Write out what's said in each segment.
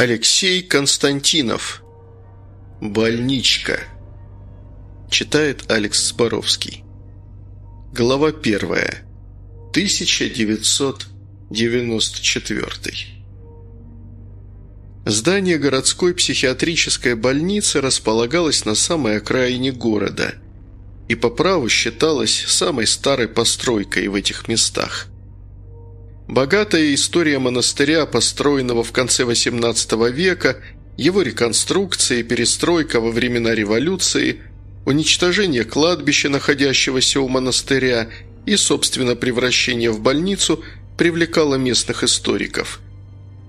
Алексей Константинов. Больничка. Читает Алекс Споровский. Глава первая. 1994. Здание городской психиатрической больницы располагалось на самой окраине города и по праву считалось самой старой постройкой в этих местах – Богатая история монастыря, построенного в конце XVIII века, его реконструкция и перестройка во времена революции, уничтожение кладбища, находящегося у монастыря, и, собственно, превращение в больницу привлекало местных историков.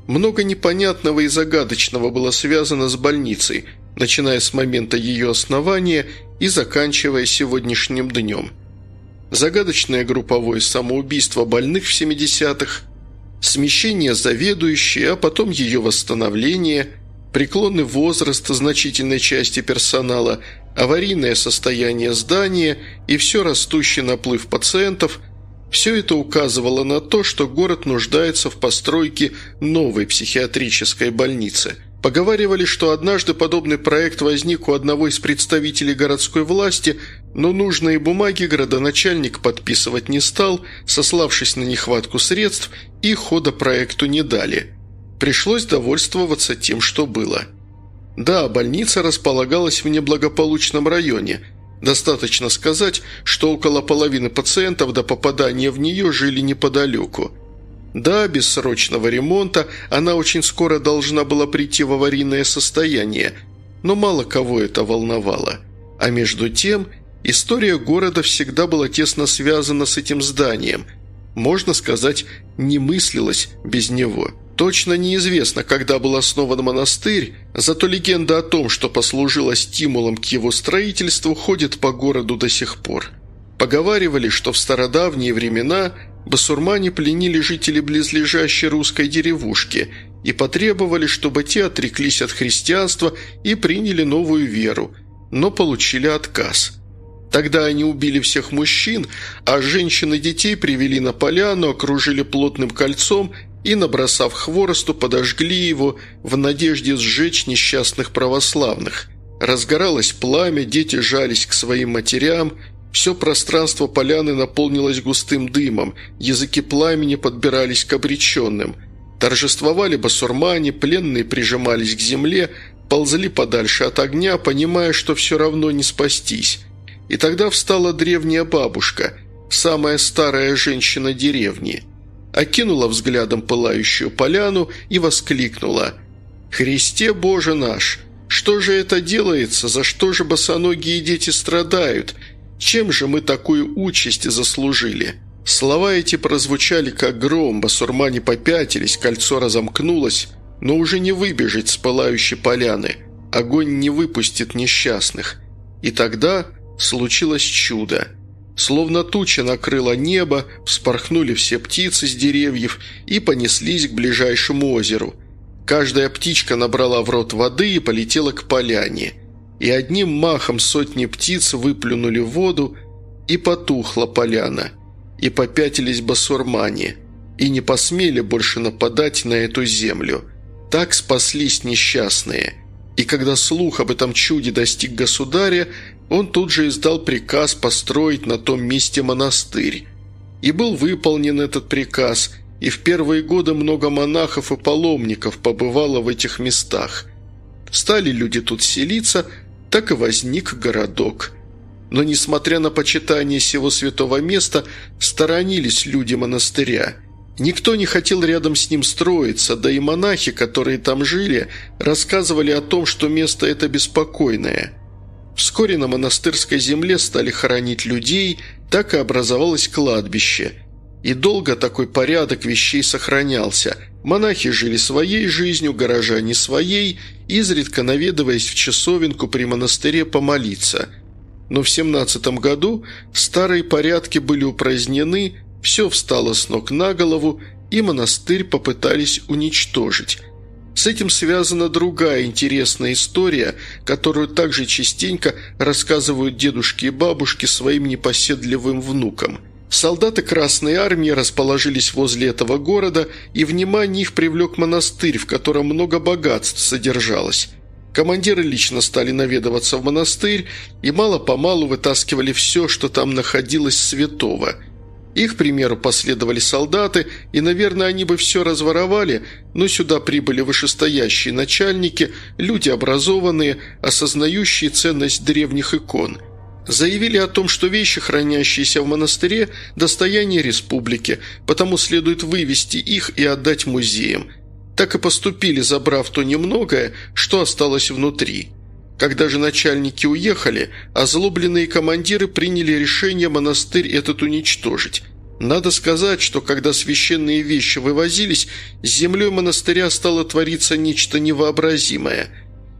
Много непонятного и загадочного было связано с больницей, начиная с момента ее основания и заканчивая сегодняшним днем – загадочное групповое самоубийство больных в 70-х, смещение заведующей, а потом ее восстановление, преклонный возраст значительной части персонала, аварийное состояние здания и все растущий наплыв пациентов – все это указывало на то, что город нуждается в постройке новой психиатрической больницы – Поговаривали, что однажды подобный проект возник у одного из представителей городской власти, но нужные бумаги градоначальник подписывать не стал, сославшись на нехватку средств, и хода проекту не дали. Пришлось довольствоваться тем, что было. Да, больница располагалась в неблагополучном районе. Достаточно сказать, что около половины пациентов до попадания в нее жили неподалеку – да, без срочного ремонта она очень скоро должна была прийти в аварийное состояние, но мало кого это волновало. А между тем, история города всегда была тесно связана с этим зданием. Можно сказать, не мыслилось без него. Точно неизвестно, когда был основан монастырь, зато легенда о том, что послужила стимулом к его строительству, ходит по городу до сих пор. Поговаривали, что в стародавние времена басурмане пленили жителей близлежащей русской деревушки и потребовали, чтобы те отреклись от христианства и приняли новую веру, но получили отказ. Тогда они убили всех мужчин, а женщин и детей привели на поляну, окружили плотным кольцом и, набросав хворосту, подожгли его в надежде сжечь несчастных православных. Разгоралось пламя, дети жались к своим матерям, все пространство поляны наполнилось густым дымом, языки пламени подбирались к обреченным. Торжествовали басурмане, пленные прижимались к земле, ползли подальше от огня, понимая, что все равно не спастись. И тогда встала древняя бабушка, самая старая женщина деревни. Окинула взглядом пылающую поляну и воскликнула «Христе Боже наш! Что же это делается? За что же босоногие дети страдают?» Чем же мы такую участь заслужили?» Слова эти прозвучали как гром, басурмане попятились, кольцо разомкнулось, но уже не выбежать с пылающей поляны. Огонь не выпустит несчастных. И тогда случилось чудо. Словно туча накрыла небо, вспорхнули все птицы с деревьев и понеслись к ближайшему озеру. Каждая птичка набрала в рот воды и полетела к поляне – и одним махом сотни птиц выплюнули воду, и потухла поляна, и попятились басурмане, и не посмели больше нападать на эту землю. Так спаслись несчастные. И когда слух об этом чуде достиг государя, он тут же издал приказ построить на том месте монастырь. И был выполнен этот приказ, и в первые годы много монахов и паломников побывало в этих местах. Стали люди тут селиться – так и возник городок. Но, несмотря на почитание сего святого места, сторонились люди монастыря. Никто не хотел рядом с ним строиться, да и монахи, которые там жили, рассказывали о том, что место это беспокойное. Вскоре на монастырской земле стали хоронить людей, так и образовалось кладбище. И долго такой порядок вещей сохранялся – Монахи жили своей жизнью, горожане своей, изредка наведываясь в часовенку при монастыре помолиться. Но в семнадцатом году старые порядки были упразднены, все встало с ног на голову, и монастырь попытались уничтожить. С этим связана другая интересная история, которую также частенько рассказывают дедушки и бабушки своим непоседливым внукам – Солдаты Красной Армии расположились возле этого города, и внимание их привлек монастырь, в котором много богатств содержалось. Командиры лично стали наведываться в монастырь и мало-помалу вытаскивали все, что там находилось святого. Их примеру последовали солдаты, и, наверное, они бы все разворовали, но сюда прибыли вышестоящие начальники, люди образованные, осознающие ценность древних икон – заявили о том, что вещи, хранящиеся в монастыре, достояние республики, потому следует вывести их и отдать музеям. Так и поступили, забрав то немногое, что осталось внутри. Когда же начальники уехали, озлобленные командиры приняли решение монастырь этот уничтожить. Надо сказать, что когда священные вещи вывозились, с землей монастыря стало твориться нечто невообразимое.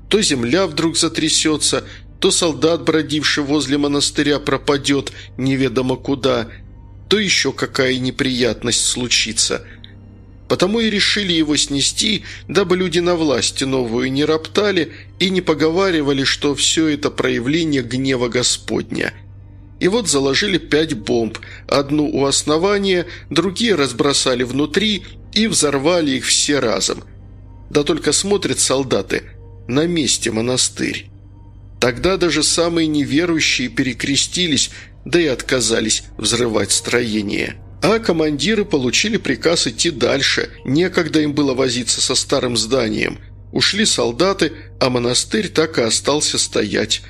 То земля вдруг затрясется, то солдат, бродивший возле монастыря, пропадет неведомо куда, то еще какая неприятность случится. Потому и решили его снести, дабы люди на власти новую не роптали и не поговаривали, что все это проявление гнева Господня. И вот заложили пять бомб, одну у основания, другие разбросали внутри и взорвали их все разом. Да только смотрят солдаты, на месте монастырь. Тогда даже самые неверующие перекрестились, да и отказались взрывать строение. А командиры получили приказ идти дальше, некогда им было возиться со старым зданием. Ушли солдаты, а монастырь так и остался стоять.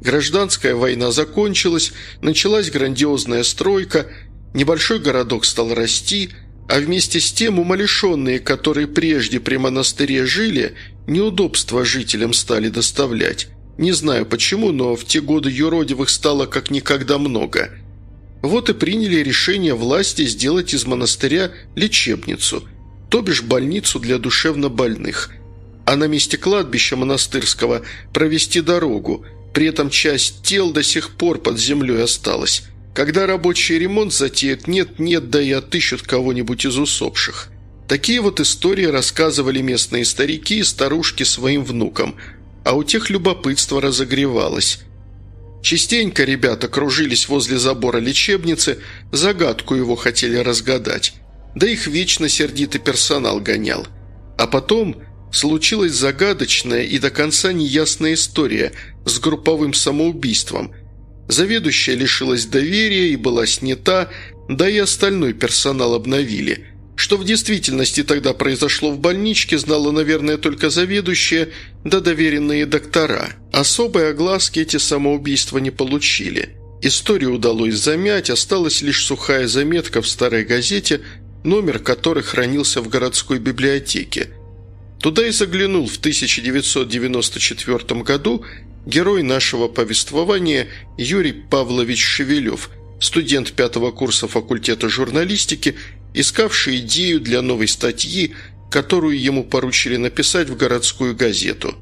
Гражданская война закончилась, началась грандиозная стройка, небольшой городок стал расти, а вместе с тем умалишенные, которые прежде при монастыре жили, неудобства жителям стали доставлять. Не знаю почему, но в те годы юродивых стало как никогда много. Вот и приняли решение власти сделать из монастыря лечебницу, то бишь больницу для душевнобольных, а на месте кладбища монастырского провести дорогу, при этом часть тел до сих пор под землей осталась. Когда рабочий ремонт затеют, нет-нет, да и отыщут кого-нибудь из усопших. Такие вот истории рассказывали местные старики и старушки своим внукам – а у тех любопытство разогревалось. Частенько ребята кружились возле забора лечебницы, загадку его хотели разгадать. Да их вечно сердитый персонал гонял. А потом случилась загадочная и до конца неясная история с групповым самоубийством. Заведующая лишилась доверия и была снята, да и остальной персонал обновили – что в действительности тогда произошло в больничке, знала, наверное, только заведующая да доверенные доктора. Особой огласки эти самоубийства не получили. Историю удалось замять, осталась лишь сухая заметка в старой газете, номер которой хранился в городской библиотеке. Туда и заглянул в 1994 году герой нашего повествования Юрий Павлович Шевелев, студент пятого курса факультета журналистики – искавший идею для новой статьи, которую ему поручили написать в городскую газету.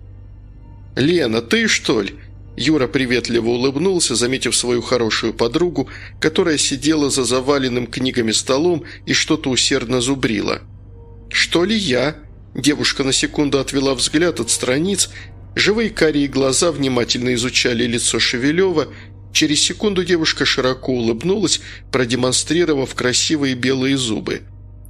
«Лена, ты что ли?» Юра приветливо улыбнулся, заметив свою хорошую подругу, которая сидела за заваленным книгами столом и что-то усердно зубрила. «Что ли я?» Девушка на секунду отвела взгляд от страниц, живые карие глаза внимательно изучали лицо Шевелева Через секунду девушка широко улыбнулась, продемонстрировав красивые белые зубы.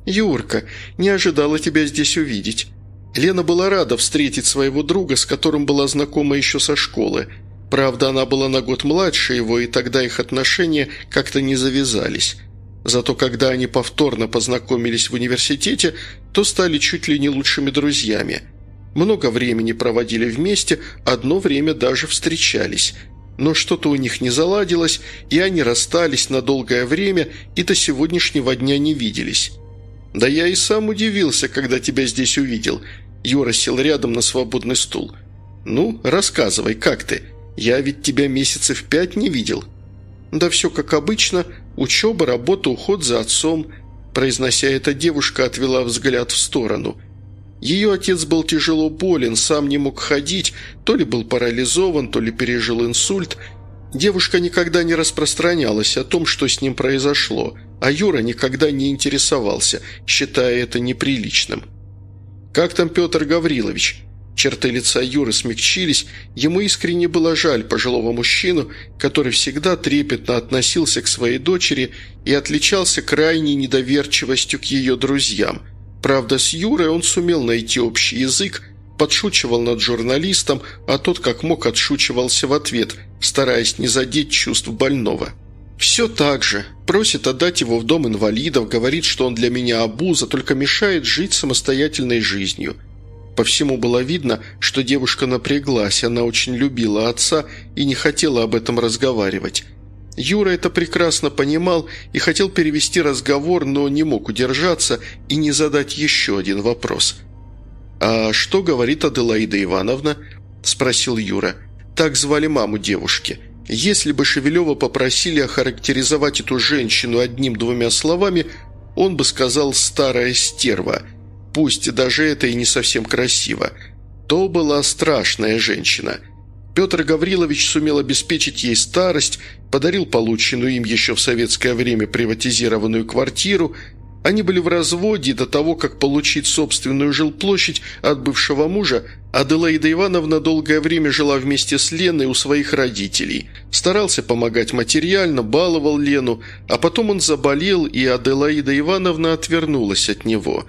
«Юрка, не ожидала тебя здесь увидеть». Лена была рада встретить своего друга, с которым была знакома еще со школы. Правда, она была на год младше его, и тогда их отношения как-то не завязались. Зато когда они повторно познакомились в университете, то стали чуть ли не лучшими друзьями. Много времени проводили вместе, одно время даже встречались – но что-то у них не заладилось, и они расстались на долгое время и до сегодняшнего дня не виделись. «Да я и сам удивился, когда тебя здесь увидел». Юра сел рядом на свободный стул. «Ну, рассказывай, как ты? Я ведь тебя месяцев пять не видел». «Да все как обычно. Учеба, работа, уход за отцом». Произнося это, девушка отвела взгляд в сторону – ее отец был тяжело болен, сам не мог ходить, то ли был парализован, то ли пережил инсульт. Девушка никогда не распространялась о том, что с ним произошло, а Юра никогда не интересовался, считая это неприличным. «Как там Петр Гаврилович?» Черты лица Юры смягчились, ему искренне было жаль пожилого мужчину, который всегда трепетно относился к своей дочери и отличался крайней недоверчивостью к ее друзьям. Правда, с Юрой он сумел найти общий язык, подшучивал над журналистом, а тот как мог отшучивался в ответ, стараясь не задеть чувств больного. «Все так же. Просит отдать его в дом инвалидов, говорит, что он для меня обуза, только мешает жить самостоятельной жизнью». По всему было видно, что девушка напряглась, она очень любила отца и не хотела об этом разговаривать. Юра это прекрасно понимал и хотел перевести разговор, но не мог удержаться и не задать еще один вопрос. «А что говорит Аделаида Ивановна?» – спросил Юра. Так звали маму девушки. Если бы Шевелева попросили охарактеризовать эту женщину одним-двумя словами, он бы сказал «старая стерва», пусть даже это и не совсем красиво. То была страшная женщина. Петр Гаврилович сумел обеспечить ей старость, подарил полученную им еще в советское время приватизированную квартиру – они были в разводе, до того, как получить собственную жилплощадь от бывшего мужа, Аделаида Ивановна долгое время жила вместе с Леной у своих родителей. Старался помогать материально, баловал Лену, а потом он заболел, и Аделаида Ивановна отвернулась от него.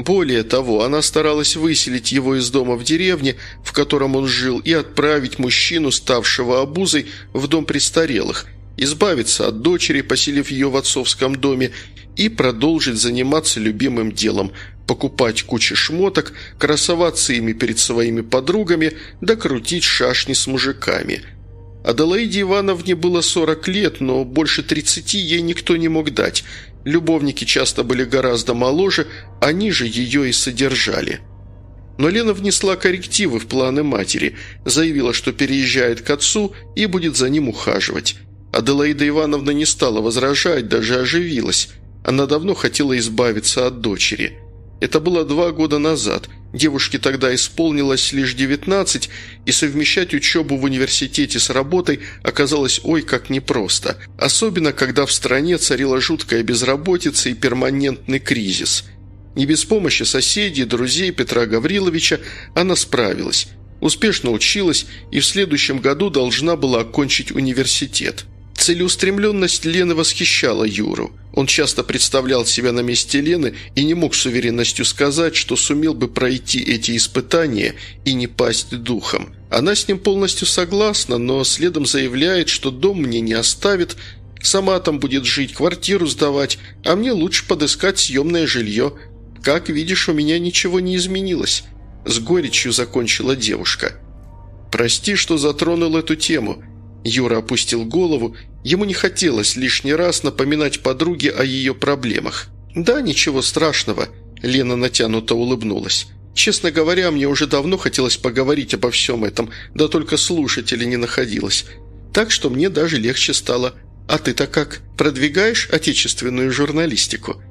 Более того, она старалась выселить его из дома в деревне, в котором он жил, и отправить мужчину, ставшего обузой, в дом престарелых – избавиться от дочери, поселив ее в отцовском доме, и продолжить заниматься любимым делом – покупать кучу шмоток, красоваться ими перед своими подругами, да крутить шашни с мужиками. Аделаиде Ивановне было 40 лет, но больше 30 ей никто не мог дать. Любовники часто были гораздо моложе, они же ее и содержали. Но Лена внесла коррективы в планы матери, заявила, что переезжает к отцу и будет за ним ухаживать. Аделаида Ивановна не стала возражать, даже оживилась. Она давно хотела избавиться от дочери. Это было два года назад. Девушке тогда исполнилось лишь 19, и совмещать учебу в университете с работой оказалось ой как непросто. Особенно, когда в стране царила жуткая безработица и перманентный кризис. Не без помощи соседей, друзей Петра Гавриловича она справилась. Успешно училась и в следующем году должна была окончить университет. Целеустремленность Лены восхищала Юру. Он часто представлял себя на месте Лены и не мог с уверенностью сказать, что сумел бы пройти эти испытания и не пасть духом. Она с ним полностью согласна, но следом заявляет, что дом мне не оставит, сама там будет жить, квартиру сдавать, а мне лучше подыскать съемное жилье. Как видишь, у меня ничего не изменилось. С горечью закончила девушка. «Прости, что затронул эту тему», Юра опустил голову, ему не хотелось лишний раз напоминать подруге о ее проблемах. «Да, ничего страшного», – Лена натянуто улыбнулась. «Честно говоря, мне уже давно хотелось поговорить обо всем этом, да только слушателей не находилось. Так что мне даже легче стало. А ты-то как, продвигаешь отечественную журналистику?»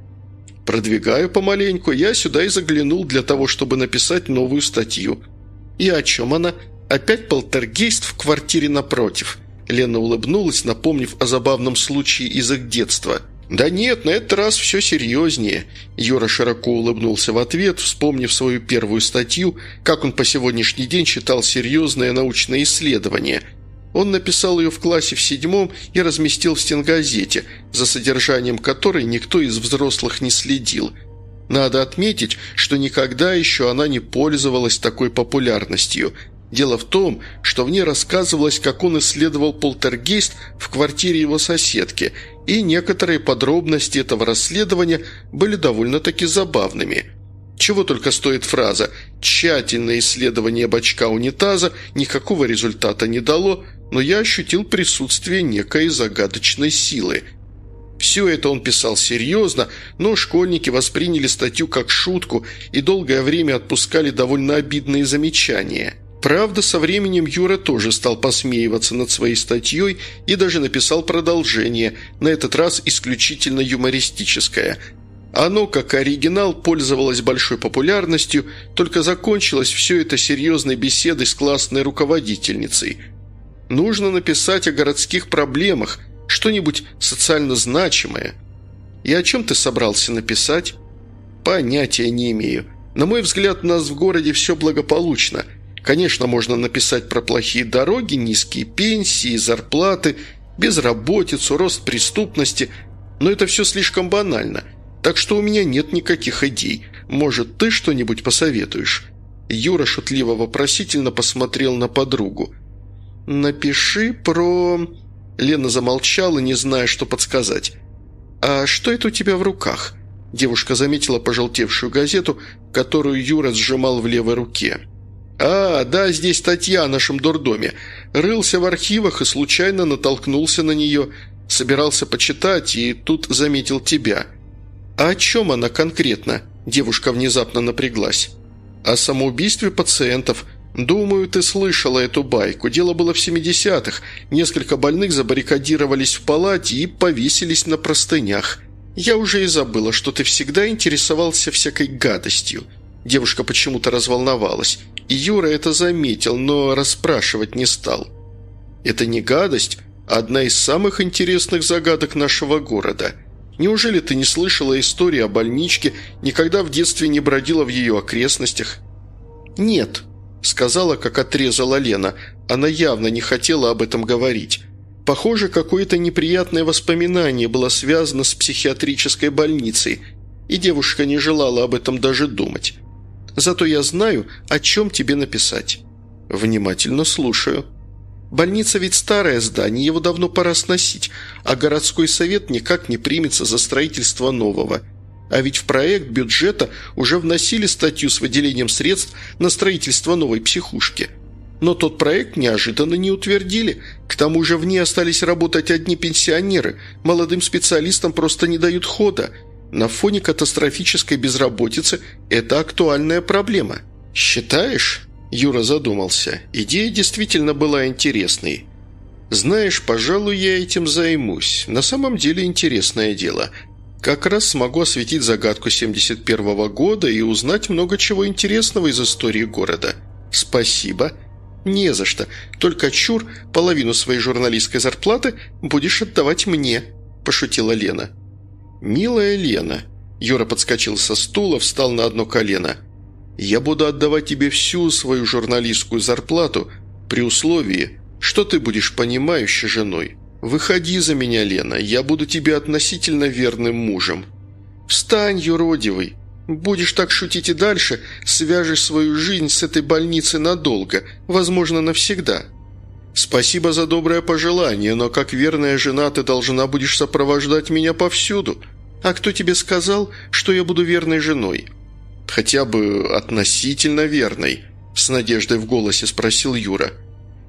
«Продвигаю помаленьку. Я сюда и заглянул для того, чтобы написать новую статью». «И о чем она?» «Опять полтергейст в квартире напротив». Лена улыбнулась, напомнив о забавном случае из их детства. «Да нет, на этот раз все серьезнее». Юра широко улыбнулся в ответ, вспомнив свою первую статью, как он по сегодняшний день считал серьезное научное исследование. Он написал ее в классе в седьмом и разместил в стенгазете, за содержанием которой никто из взрослых не следил. Надо отметить, что никогда еще она не пользовалась такой популярностью – Дело в том, что в ней рассказывалось, как он исследовал полтергейст в квартире его соседки, и некоторые подробности этого расследования были довольно-таки забавными. Чего только стоит фраза «тщательное исследование бачка унитаза никакого результата не дало, но я ощутил присутствие некой загадочной силы». Все это он писал серьезно, но школьники восприняли статью как шутку и долгое время отпускали довольно обидные замечания – Правда, со временем Юра тоже стал посмеиваться над своей статьей и даже написал продолжение, на этот раз исключительно юмористическое. Оно, как оригинал, пользовалось большой популярностью, только закончилось все это серьезной беседой с классной руководительницей. Нужно написать о городских проблемах, что-нибудь социально значимое. И о чем ты собрался написать? Понятия не имею. На мой взгляд, у нас в городе все благополучно. Конечно, можно написать про плохие дороги, низкие пенсии, зарплаты, безработицу, рост преступности, но это все слишком банально. Так что у меня нет никаких идей. Может, ты что-нибудь посоветуешь?» Юра шутливо-вопросительно посмотрел на подругу. «Напиши про...» Лена замолчала, не зная, что подсказать. «А что это у тебя в руках?» Девушка заметила пожелтевшую газету, которую Юра сжимал в левой руке. «А, да, здесь статья о нашем дурдоме. Рылся в архивах и случайно натолкнулся на нее. Собирался почитать, и тут заметил тебя». «А о чем она конкретно?» Девушка внезапно напряглась. «О самоубийстве пациентов. Думаю, ты слышала эту байку. Дело было в 70-х. Несколько больных забаррикадировались в палате и повесились на простынях». «Я уже и забыла, что ты всегда интересовался всякой гадостью». Девушка почему-то разволновалась. И Юра это заметил, но расспрашивать не стал. «Это не гадость, а одна из самых интересных загадок нашего города. Неужели ты не слышала истории о больничке, никогда в детстве не бродила в ее окрестностях?» «Нет», — сказала, как отрезала Лена. Она явно не хотела об этом говорить. Похоже, какое-то неприятное воспоминание было связано с психиатрической больницей, и девушка не желала об этом даже думать. Зато я знаю, о чем тебе написать. Внимательно слушаю. Больница ведь старое здание, его давно пора сносить, а городской совет никак не примется за строительство нового. А ведь в проект бюджета уже вносили статью с выделением средств на строительство новой психушки – но тот проект неожиданно не утвердили. К тому же в ней остались работать одни пенсионеры. Молодым специалистам просто не дают хода. На фоне катастрофической безработицы это актуальная проблема. «Считаешь?» – Юра задумался. Идея действительно была интересной. «Знаешь, пожалуй, я этим займусь. На самом деле интересное дело. Как раз смогу осветить загадку 71 -го года и узнать много чего интересного из истории города. Спасибо». «Не за что. Только чур, половину своей журналистской зарплаты будешь отдавать мне», – пошутила Лена. «Милая Лена», – Юра подскочил со стула, встал на одно колено. «Я буду отдавать тебе всю свою журналистскую зарплату при условии, что ты будешь понимающей женой. Выходи за меня, Лена, я буду тебе относительно верным мужем». «Встань, юродивый!» Будешь так шутить и дальше, свяжешь свою жизнь с этой больницей надолго, возможно, навсегда. Спасибо за доброе пожелание, но как верная жена ты должна будешь сопровождать меня повсюду. А кто тебе сказал, что я буду верной женой? Хотя бы относительно верной, с надеждой в голосе спросил Юра.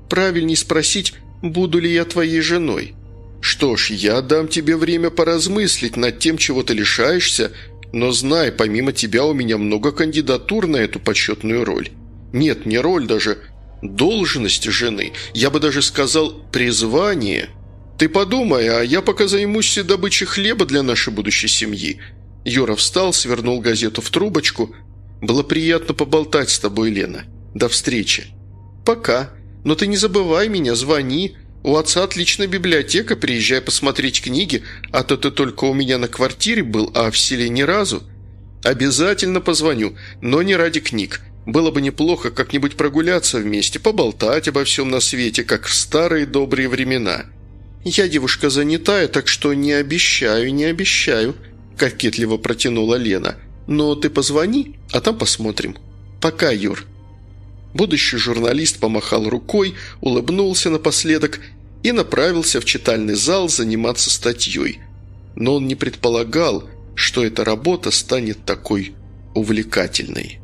Правильней спросить, буду ли я твоей женой. Что ж, я дам тебе время поразмыслить над тем, чего ты лишаешься, но знай, помимо тебя у меня много кандидатур на эту почетную роль. Нет, не роль даже, должность жены. Я бы даже сказал призвание. Ты подумай, а я пока займусь добычей хлеба для нашей будущей семьи». Юра встал, свернул газету в трубочку. «Было приятно поболтать с тобой, Лена. До встречи». «Пока. Но ты не забывай меня, звони. У отца отличная библиотека, приезжай посмотреть книги, а то ты только у меня на квартире был, а в селе ни разу. Обязательно позвоню, но не ради книг. Было бы неплохо как-нибудь прогуляться вместе, поболтать обо всем на свете, как в старые добрые времена. Я девушка занятая, так что не обещаю, не обещаю», – кокетливо протянула Лена. «Но ты позвони, а там посмотрим. Пока, Юр». Будущий журналист помахал рукой, улыбнулся напоследок и направился в читальный зал заниматься статьей. Но он не предполагал, что эта работа станет такой увлекательной.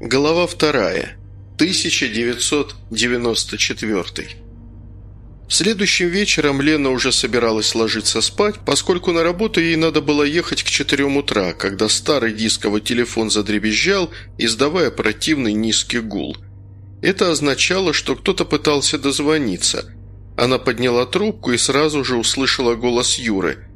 Глава вторая. 1994. Следующим вечером Лена уже собиралась ложиться спать, поскольку на работу ей надо было ехать к четырем утра, когда старый дисковый телефон задребезжал, издавая противный низкий гул – это означало, что кто-то пытался дозвониться. Она подняла трубку и сразу же услышала голос Юры.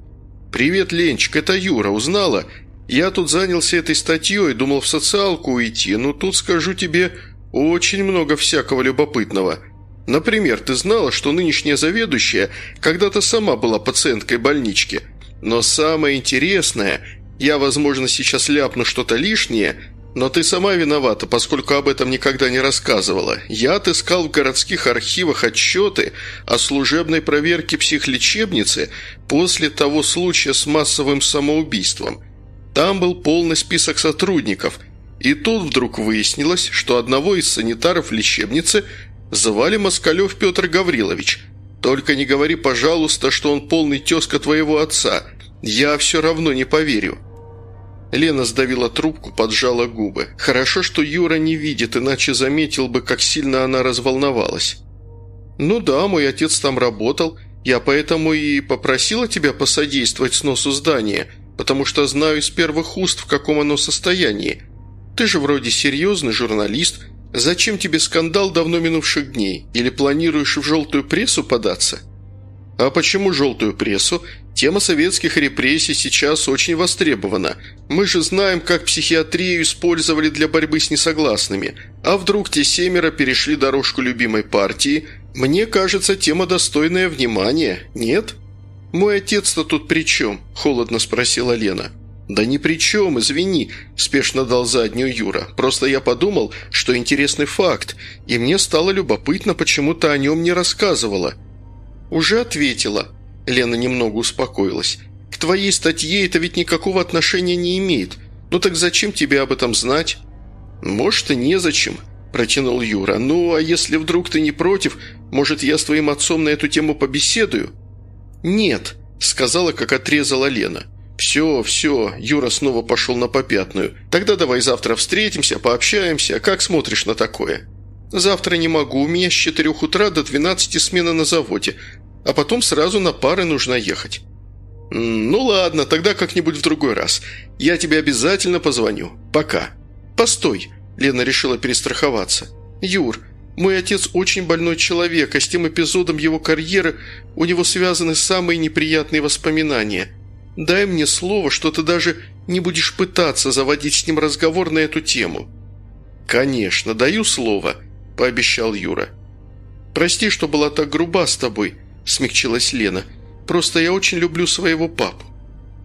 «Привет, Ленчик, это Юра, узнала? Я тут занялся этой статьей, думал в социалку уйти, но тут, скажу тебе, очень много всякого любопытного. Например, ты знала, что нынешняя заведующая когда-то сама была пациенткой больнички. Но самое интересное, я, возможно, сейчас ляпну что-то лишнее – «Но ты сама виновата, поскольку об этом никогда не рассказывала. Я отыскал в городских архивах отчеты о служебной проверке психлечебницы после того случая с массовым самоубийством. Там был полный список сотрудников, и тут вдруг выяснилось, что одного из санитаров лечебницы звали Москалев Петр Гаврилович. Только не говори, пожалуйста, что он полный тезка твоего отца. Я все равно не поверю». Лена сдавила трубку, поджала губы. Хорошо, что Юра не видит, иначе заметил бы, как сильно она разволновалась. «Ну да, мой отец там работал. Я поэтому и попросила тебя посодействовать сносу здания, потому что знаю из первых уст, в каком оно состоянии. Ты же вроде серьезный журналист. Зачем тебе скандал давно минувших дней? Или планируешь в желтую прессу податься?» «А почему желтую прессу? Тема советских репрессий сейчас очень востребована. Мы же знаем, как психиатрию использовали для борьбы с несогласными. А вдруг те семеро перешли дорожку любимой партии? Мне кажется, тема достойная внимания, нет?» «Мой отец-то тут при чем?» – холодно спросила Лена. «Да ни при чем, извини», – спешно дал заднюю Юра. «Просто я подумал, что интересный факт, и мне стало любопытно, почему ты о нем не рассказывала». «Уже ответила», Лена немного успокоилась. «К твоей статье это ведь никакого отношения не имеет. Ну так зачем тебе об этом знать?» «Может, и незачем», – протянул Юра. «Ну, а если вдруг ты не против, может, я с твоим отцом на эту тему побеседую?» «Нет», – сказала, как отрезала Лена. «Все, все», – Юра снова пошел на попятную. «Тогда давай завтра встретимся, пообщаемся. Как смотришь на такое?» «Завтра не могу. У меня с четырех утра до двенадцати смена на заводе а потом сразу на пары нужно ехать». «Ну ладно, тогда как-нибудь в другой раз. Я тебе обязательно позвоню. Пока». «Постой», – Лена решила перестраховаться. «Юр, мой отец очень больной человек, а с тем эпизодом его карьеры у него связаны самые неприятные воспоминания. Дай мне слово, что ты даже не будешь пытаться заводить с ним разговор на эту тему». «Конечно, даю слово», – пообещал Юра. «Прости, что была так груба с тобой», – смягчилась Лена. «Просто я очень люблю своего папу».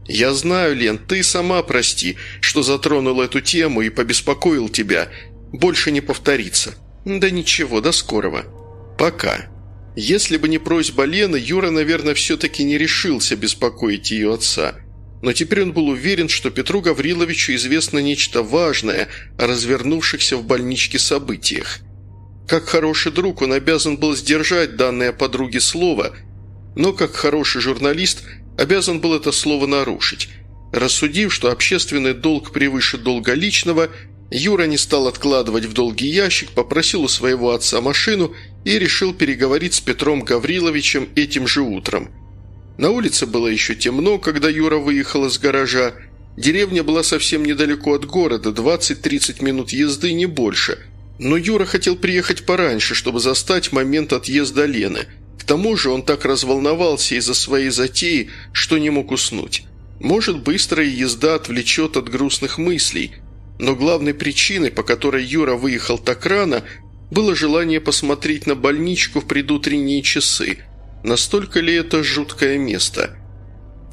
«Я знаю, Лен, ты сама прости, что затронул эту тему и побеспокоил тебя. Больше не повторится». «Да ничего, до скорого». «Пока». Если бы не просьба Лены, Юра, наверное, все-таки не решился беспокоить ее отца. Но теперь он был уверен, что Петру Гавриловичу известно нечто важное о развернувшихся в больничке событиях. Как хороший друг он обязан был сдержать данное подруге слово, но как хороший журналист обязан был это слово нарушить. Рассудив, что общественный долг превыше долга личного, Юра не стал откладывать в долгий ящик, попросил у своего отца машину и решил переговорить с Петром Гавриловичем этим же утром. На улице было еще темно, когда Юра выехал из гаража. Деревня была совсем недалеко от города, 20-30 минут езды, не больше – но Юра хотел приехать пораньше, чтобы застать момент отъезда Лены. К тому же он так разволновался из-за своей затеи, что не мог уснуть. Может, быстрая езда отвлечет от грустных мыслей, но главной причиной, по которой Юра выехал так рано, было желание посмотреть на больничку в предутренние часы. Настолько ли это жуткое место?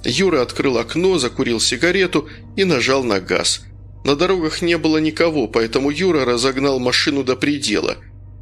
Юра открыл окно, закурил сигарету и нажал на газ – на дорогах не было никого, поэтому Юра разогнал машину до предела.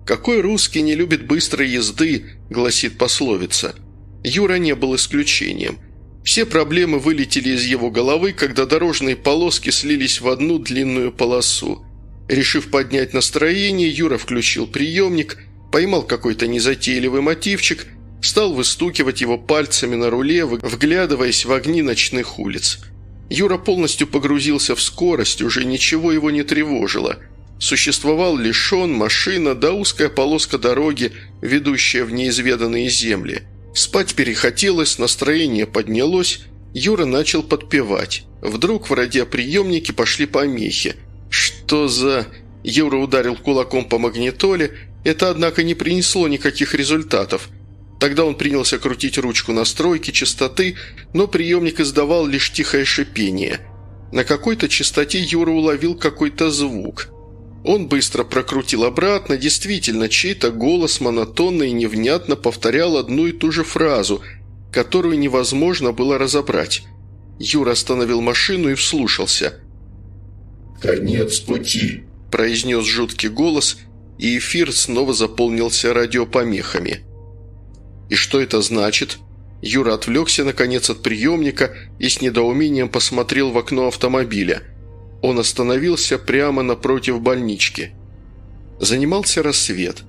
«Какой русский не любит быстрой езды?» – гласит пословица. Юра не был исключением. Все проблемы вылетели из его головы, когда дорожные полоски слились в одну длинную полосу. Решив поднять настроение, Юра включил приемник, поймал какой-то незатейливый мотивчик, стал выстукивать его пальцами на руле, вглядываясь в огни ночных улиц – Юра полностью погрузился в скорость, уже ничего его не тревожило. Существовал лишь он, машина да узкая полоска дороги, ведущая в неизведанные земли. Спать перехотелось, настроение поднялось, Юра начал подпевать. Вдруг в радиоприемнике пошли помехи. «Что за...» Юра ударил кулаком по магнитоле. Это, однако, не принесло никаких результатов – Тогда он принялся крутить ручку настройки частоты, но приемник издавал лишь тихое шипение. На какой-то частоте Юра уловил какой-то звук. Он быстро прокрутил обратно, действительно, чей-то голос монотонно и невнятно повторял одну и ту же фразу, которую невозможно было разобрать. Юра остановил машину и вслушался. «Конец пути», – произнес жуткий голос, и эфир снова заполнился радиопомехами. «И что это значит?» Юра отвлекся, наконец, от приемника и с недоумением посмотрел в окно автомобиля. Он остановился прямо напротив больнички. Занимался рассвет.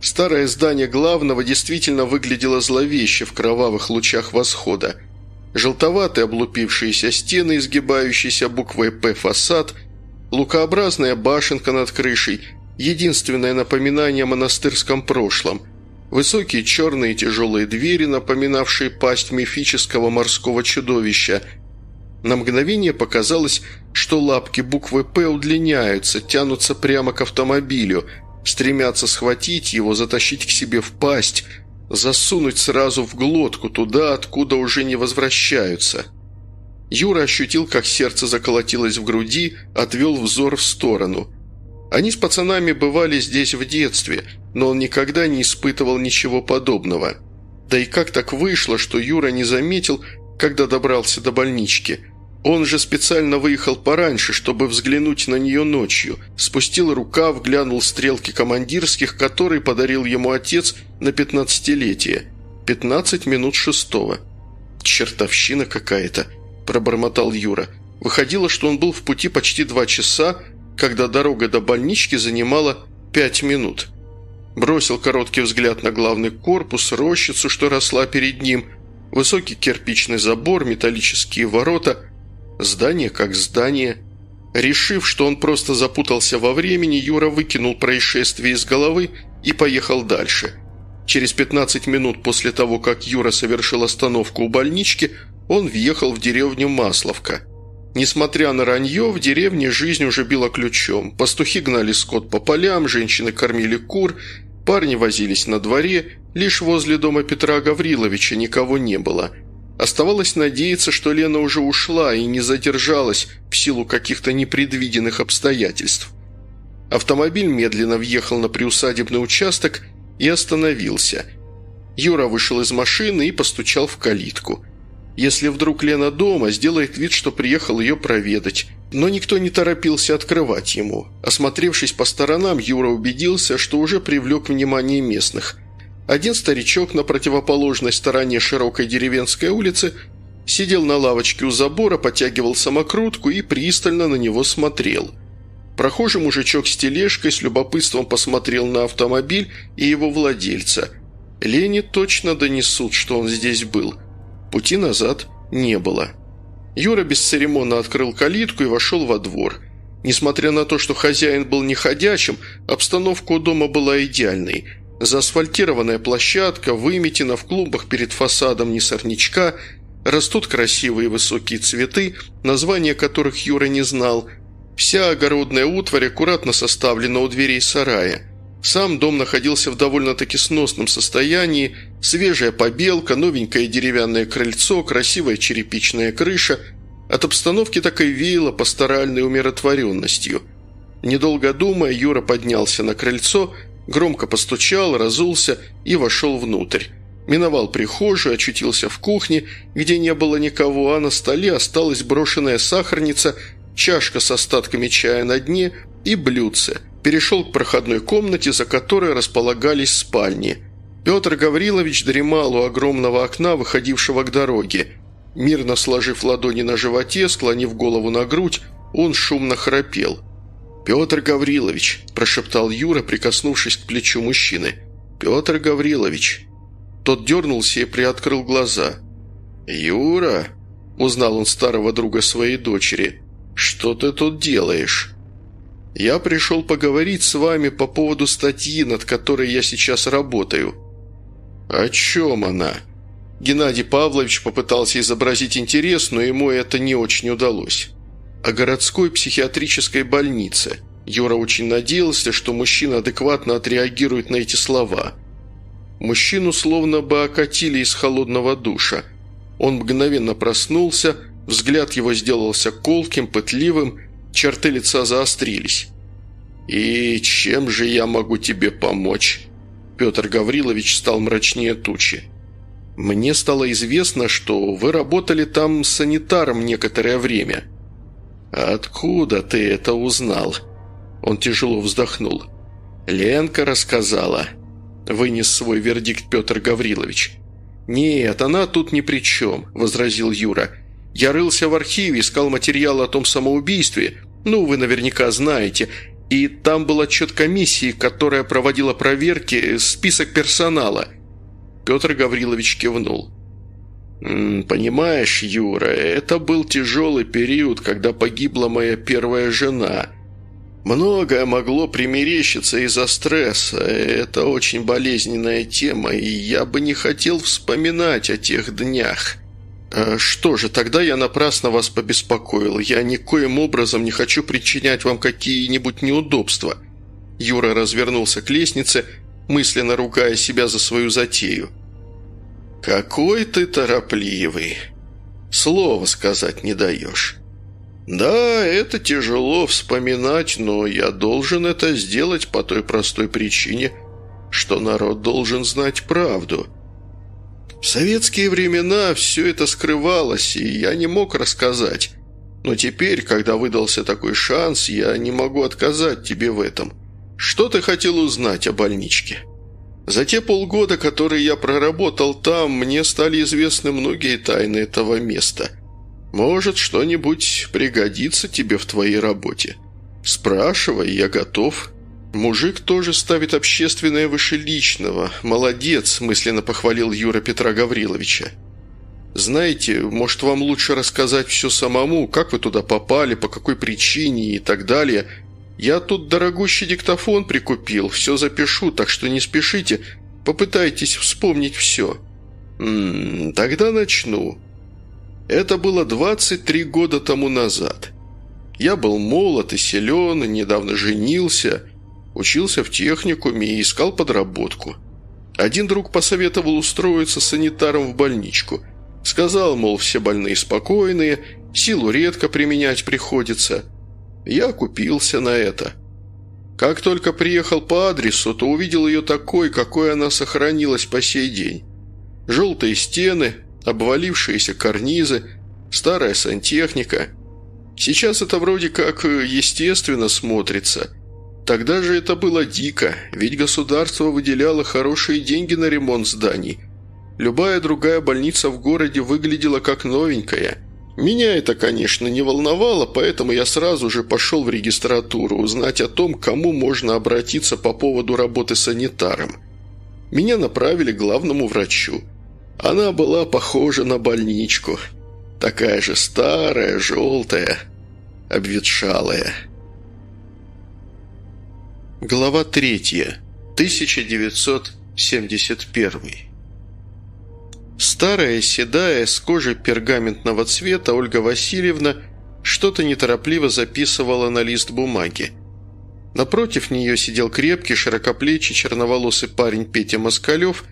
Старое здание главного действительно выглядело зловеще в кровавых лучах восхода. Желтоватые облупившиеся стены, изгибающиеся буквой «П» фасад, лукообразная башенка над крышей – единственное напоминание о монастырском прошлом – Высокие черные тяжелые двери, напоминавшие пасть мифического морского чудовища. На мгновение показалось, что лапки буквы «П» удлиняются, тянутся прямо к автомобилю, стремятся схватить его, затащить к себе в пасть, засунуть сразу в глотку, туда, откуда уже не возвращаются. Юра ощутил, как сердце заколотилось в груди, отвел взор в сторону – они с пацанами бывали здесь в детстве, но он никогда не испытывал ничего подобного. Да и как так вышло, что Юра не заметил, когда добрался до больнички? Он же специально выехал пораньше, чтобы взглянуть на нее ночью. Спустил рукав, глянул стрелки командирских, которые подарил ему отец на пятнадцатилетие. Пятнадцать минут шестого. «Чертовщина какая-то», – пробормотал Юра. Выходило, что он был в пути почти два часа, когда дорога до больнички занимала пять минут. Бросил короткий взгляд на главный корпус, рощицу, что росла перед ним, высокий кирпичный забор, металлические ворота, здание как здание. Решив, что он просто запутался во времени, Юра выкинул происшествие из головы и поехал дальше. Через 15 минут после того, как Юра совершил остановку у больнички, он въехал в деревню Масловка – Несмотря на ранье, в деревне жизнь уже била ключом. Пастухи гнали скот по полям, женщины кормили кур, парни возились на дворе, лишь возле дома Петра Гавриловича никого не было. Оставалось надеяться, что Лена уже ушла и не задержалась в силу каких-то непредвиденных обстоятельств. Автомобиль медленно въехал на приусадебный участок и остановился. Юра вышел из машины и постучал в калитку – если вдруг Лена дома, сделает вид, что приехал ее проведать. Но никто не торопился открывать ему. Осмотревшись по сторонам, Юра убедился, что уже привлек внимание местных. Один старичок на противоположной стороне широкой деревенской улицы сидел на лавочке у забора, потягивал самокрутку и пристально на него смотрел. Прохожий мужичок с тележкой с любопытством посмотрел на автомобиль и его владельца. Лене точно донесут, что он здесь был – Пути назад не было. Юра бесцеремонно открыл калитку и вошел во двор. Несмотря на то, что хозяин был неходячим, обстановка у дома была идеальной. Заасфальтированная площадка, выметена в клумбах перед фасадом ни сорнячка, растут красивые высокие цветы, названия которых Юра не знал. Вся огородная утварь аккуратно составлена у дверей сарая – сам дом находился в довольно-таки сносном состоянии, свежая побелка, новенькое деревянное крыльцо, красивая черепичная крыша. От обстановки так и веяло пасторальной умиротворенностью. Недолго думая, Юра поднялся на крыльцо, громко постучал, разулся и вошел внутрь. Миновал прихожую, очутился в кухне, где не было никого, а на столе осталась брошенная сахарница, чашка с остатками чая на дне и блюдце – перешел к проходной комнате, за которой располагались спальни. Петр Гаврилович дремал у огромного окна, выходившего к дороге. Мирно сложив ладони на животе, склонив голову на грудь, он шумно храпел. «Петр Гаврилович», – прошептал Юра, прикоснувшись к плечу мужчины. «Петр Гаврилович». Тот дернулся и приоткрыл глаза. «Юра», – узнал он старого друга своей дочери, – «что ты тут делаешь?» Я пришел поговорить с вами по поводу статьи, над которой я сейчас работаю». «О чем она?» Геннадий Павлович попытался изобразить интерес, но ему это не очень удалось. «О городской психиатрической больнице». Юра очень надеялся, что мужчина адекватно отреагирует на эти слова. Мужчину словно бы окатили из холодного душа. Он мгновенно проснулся, взгляд его сделался колким, пытливым, Черты лица заострились. «И чем же я могу тебе помочь?» Петр Гаврилович стал мрачнее тучи. «Мне стало известно, что вы работали там санитаром некоторое время». «Откуда ты это узнал?» Он тяжело вздохнул. «Ленка рассказала», – вынес свой вердикт Петр Гаврилович. «Нет, она тут ни при чем», – возразил Юра. «Я рылся в архиве, искал материал о том самоубийстве, ну, вы наверняка знаете, и там был отчет комиссии, которая проводила проверки, список персонала». Петр Гаврилович кивнул. «Понимаешь, Юра, это был тяжелый период, когда погибла моя первая жена. Многое могло примерещиться из-за стресса. Это очень болезненная тема, и я бы не хотел вспоминать о тех днях». «А «Что же, тогда я напрасно вас побеспокоил. Я никоим образом не хочу причинять вам какие-нибудь неудобства». Юра развернулся к лестнице, мысленно ругая себя за свою затею. «Какой ты торопливый! Слова сказать не даешь. Да, это тяжело вспоминать, но я должен это сделать по той простой причине, что народ должен знать правду. В советские времена все это скрывалось, и я не мог рассказать. Но теперь, когда выдался такой шанс, я не могу отказать тебе в этом. Что ты хотел узнать о больничке?» За те полгода, которые я проработал там, мне стали известны многие тайны этого места. Может, что-нибудь пригодится тебе в твоей работе. Спрашивай, я готов». «Мужик тоже ставит общественное выше личного. Молодец», – мысленно похвалил Юра Петра Гавриловича. «Знаете, может, вам лучше рассказать все самому, как вы туда попали, по какой причине и так далее, я тут дорогущий диктофон прикупил, все запишу, так что не спешите, попытайтесь вспомнить все». «М -м, «Тогда начну». Это было 23 года тому назад. Я был молод и силен, недавно женился, учился в техникуме и искал подработку. Один друг посоветовал устроиться санитаром в больничку. Сказал, мол, все больные спокойные, силу редко применять приходится – я купился на это. Как только приехал по адресу, то увидел ее такой, какой она сохранилась по сей день. Желтые стены, обвалившиеся карнизы, старая сантехника. Сейчас это вроде как естественно смотрится. Тогда же это было дико, ведь государство выделяло хорошие деньги на ремонт зданий. Любая другая больница в городе выглядела как новенькая – меня это, конечно, не волновало, поэтому я сразу же пошел в регистратуру узнать о том, кому можно обратиться по поводу работы санитаром. Меня направили к главному врачу. Она была похожа на больничку. Такая же старая, желтая, обветшалая. Глава третья. 1971 Старая, седая, с кожей пергаментного цвета Ольга Васильевна что-то неторопливо записывала на лист бумаги. Напротив нее сидел крепкий, широкоплечий, черноволосый парень Петя Москалев,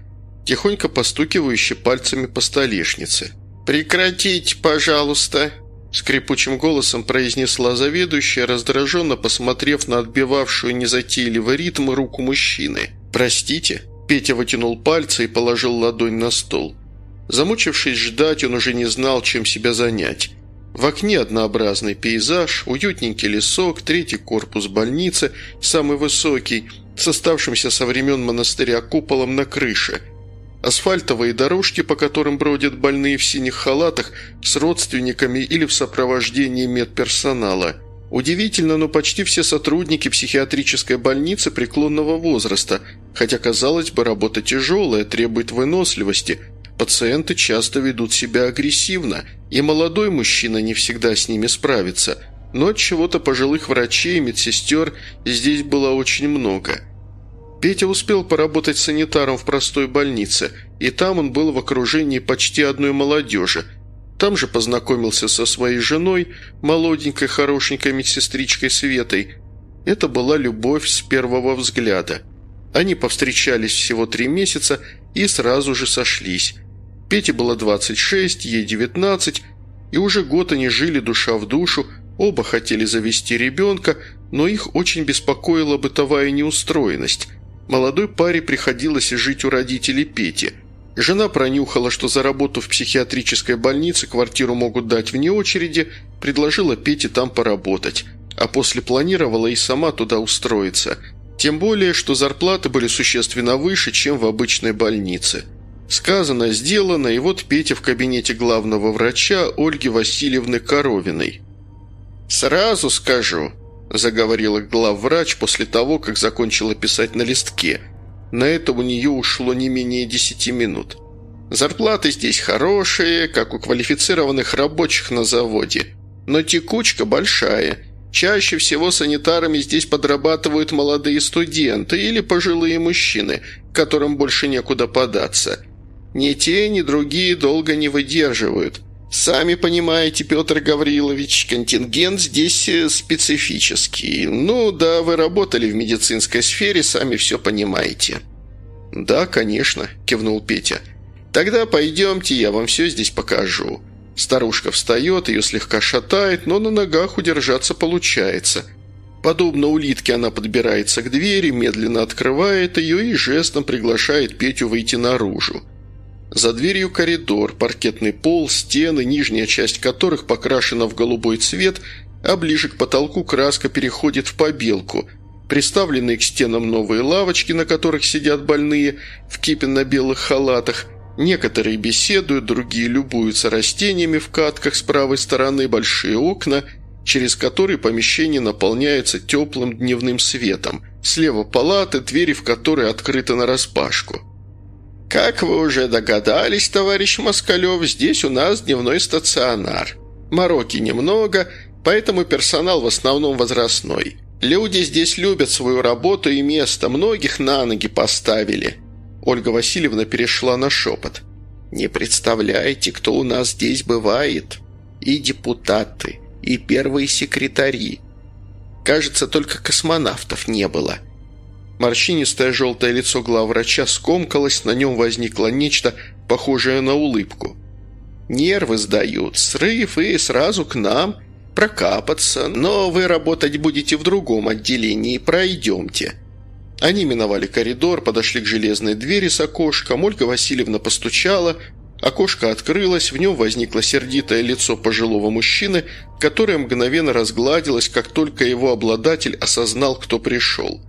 тихонько постукивающий пальцами по столешнице. «Прекратите, пожалуйста!» Скрипучим голосом произнесла заведующая, раздраженно посмотрев на отбивавшую незатейливый ритм руку мужчины. «Простите?» Петя вытянул пальцы и положил ладонь на стол. Замучившись ждать, он уже не знал, чем себя занять. В окне однообразный пейзаж, уютненький лесок, третий корпус больницы, самый высокий, с оставшимся со времен монастыря куполом на крыше. Асфальтовые дорожки, по которым бродят больные в синих халатах с родственниками или в сопровождении медперсонала. Удивительно, но почти все сотрудники психиатрической больницы преклонного возраста, хотя, казалось бы, работа тяжелая, требует выносливости – Пациенты часто ведут себя агрессивно, и молодой мужчина не всегда с ними справится, но от чего-то пожилых врачей и медсестер здесь было очень много. Петя успел поработать санитаром в простой больнице, и там он был в окружении почти одной молодежи. Там же познакомился со своей женой, молоденькой хорошенькой медсестричкой Светой. Это была любовь с первого взгляда. Они повстречались всего три месяца и сразу же сошлись. Пете было 26, ей 19, и уже год они жили душа в душу, оба хотели завести ребенка, но их очень беспокоила бытовая неустроенность. Молодой паре приходилось жить у родителей Пети. Жена пронюхала, что за работу в психиатрической больнице квартиру могут дать вне очереди, предложила Пете там поработать, а после планировала и сама туда устроиться. Тем более, что зарплаты были существенно выше, чем в обычной больнице. Сказано, сделано, и вот Петя в кабинете главного врача Ольги Васильевны Коровиной. «Сразу скажу», – заговорила главврач после того, как закончила писать на листке. На это у нее ушло не менее десяти минут. «Зарплаты здесь хорошие, как у квалифицированных рабочих на заводе, но текучка большая. Чаще всего санитарами здесь подрабатывают молодые студенты или пожилые мужчины, которым больше некуда податься. Ни те, ни другие долго не выдерживают». «Сами понимаете, Петр Гаврилович, контингент здесь э, специфический. Ну да, вы работали в медицинской сфере, сами все понимаете». «Да, конечно», – кивнул Петя. «Тогда пойдемте, я вам все здесь покажу». Старушка встает, ее слегка шатает, но на ногах удержаться получается. Подобно улитке она подбирается к двери, медленно открывает ее и жестом приглашает Петю выйти наружу. За дверью коридор, паркетный пол, стены, нижняя часть которых покрашена в голубой цвет, а ближе к потолку краска переходит в побелку. Приставленные к стенам новые лавочки, на которых сидят больные в кипенно-белых халатах. Некоторые беседуют, другие любуются растениями в катках с правой стороны, большие окна, через которые помещение наполняется теплым дневным светом. Слева палаты, двери в которые открыты нараспашку. «Как вы уже догадались, товарищ Москалев, здесь у нас дневной стационар. Мороки немного, поэтому персонал в основном возрастной. Люди здесь любят свою работу и место, многих на ноги поставили». Ольга Васильевна перешла на шепот. «Не представляете, кто у нас здесь бывает? И депутаты, и первые секретари. Кажется, только космонавтов не было». Морщинистое желтое лицо главврача скомкалось, на нем возникло нечто похожее на улыбку. «Нервы сдают, срыв и сразу к нам, прокапаться, но вы работать будете в другом отделении, пройдемте». Они миновали коридор, подошли к железной двери с окошком, Ольга Васильевна постучала, окошко открылось, в нем возникло сердитое лицо пожилого мужчины, которое мгновенно разгладилось, как только его обладатель осознал, кто пришел.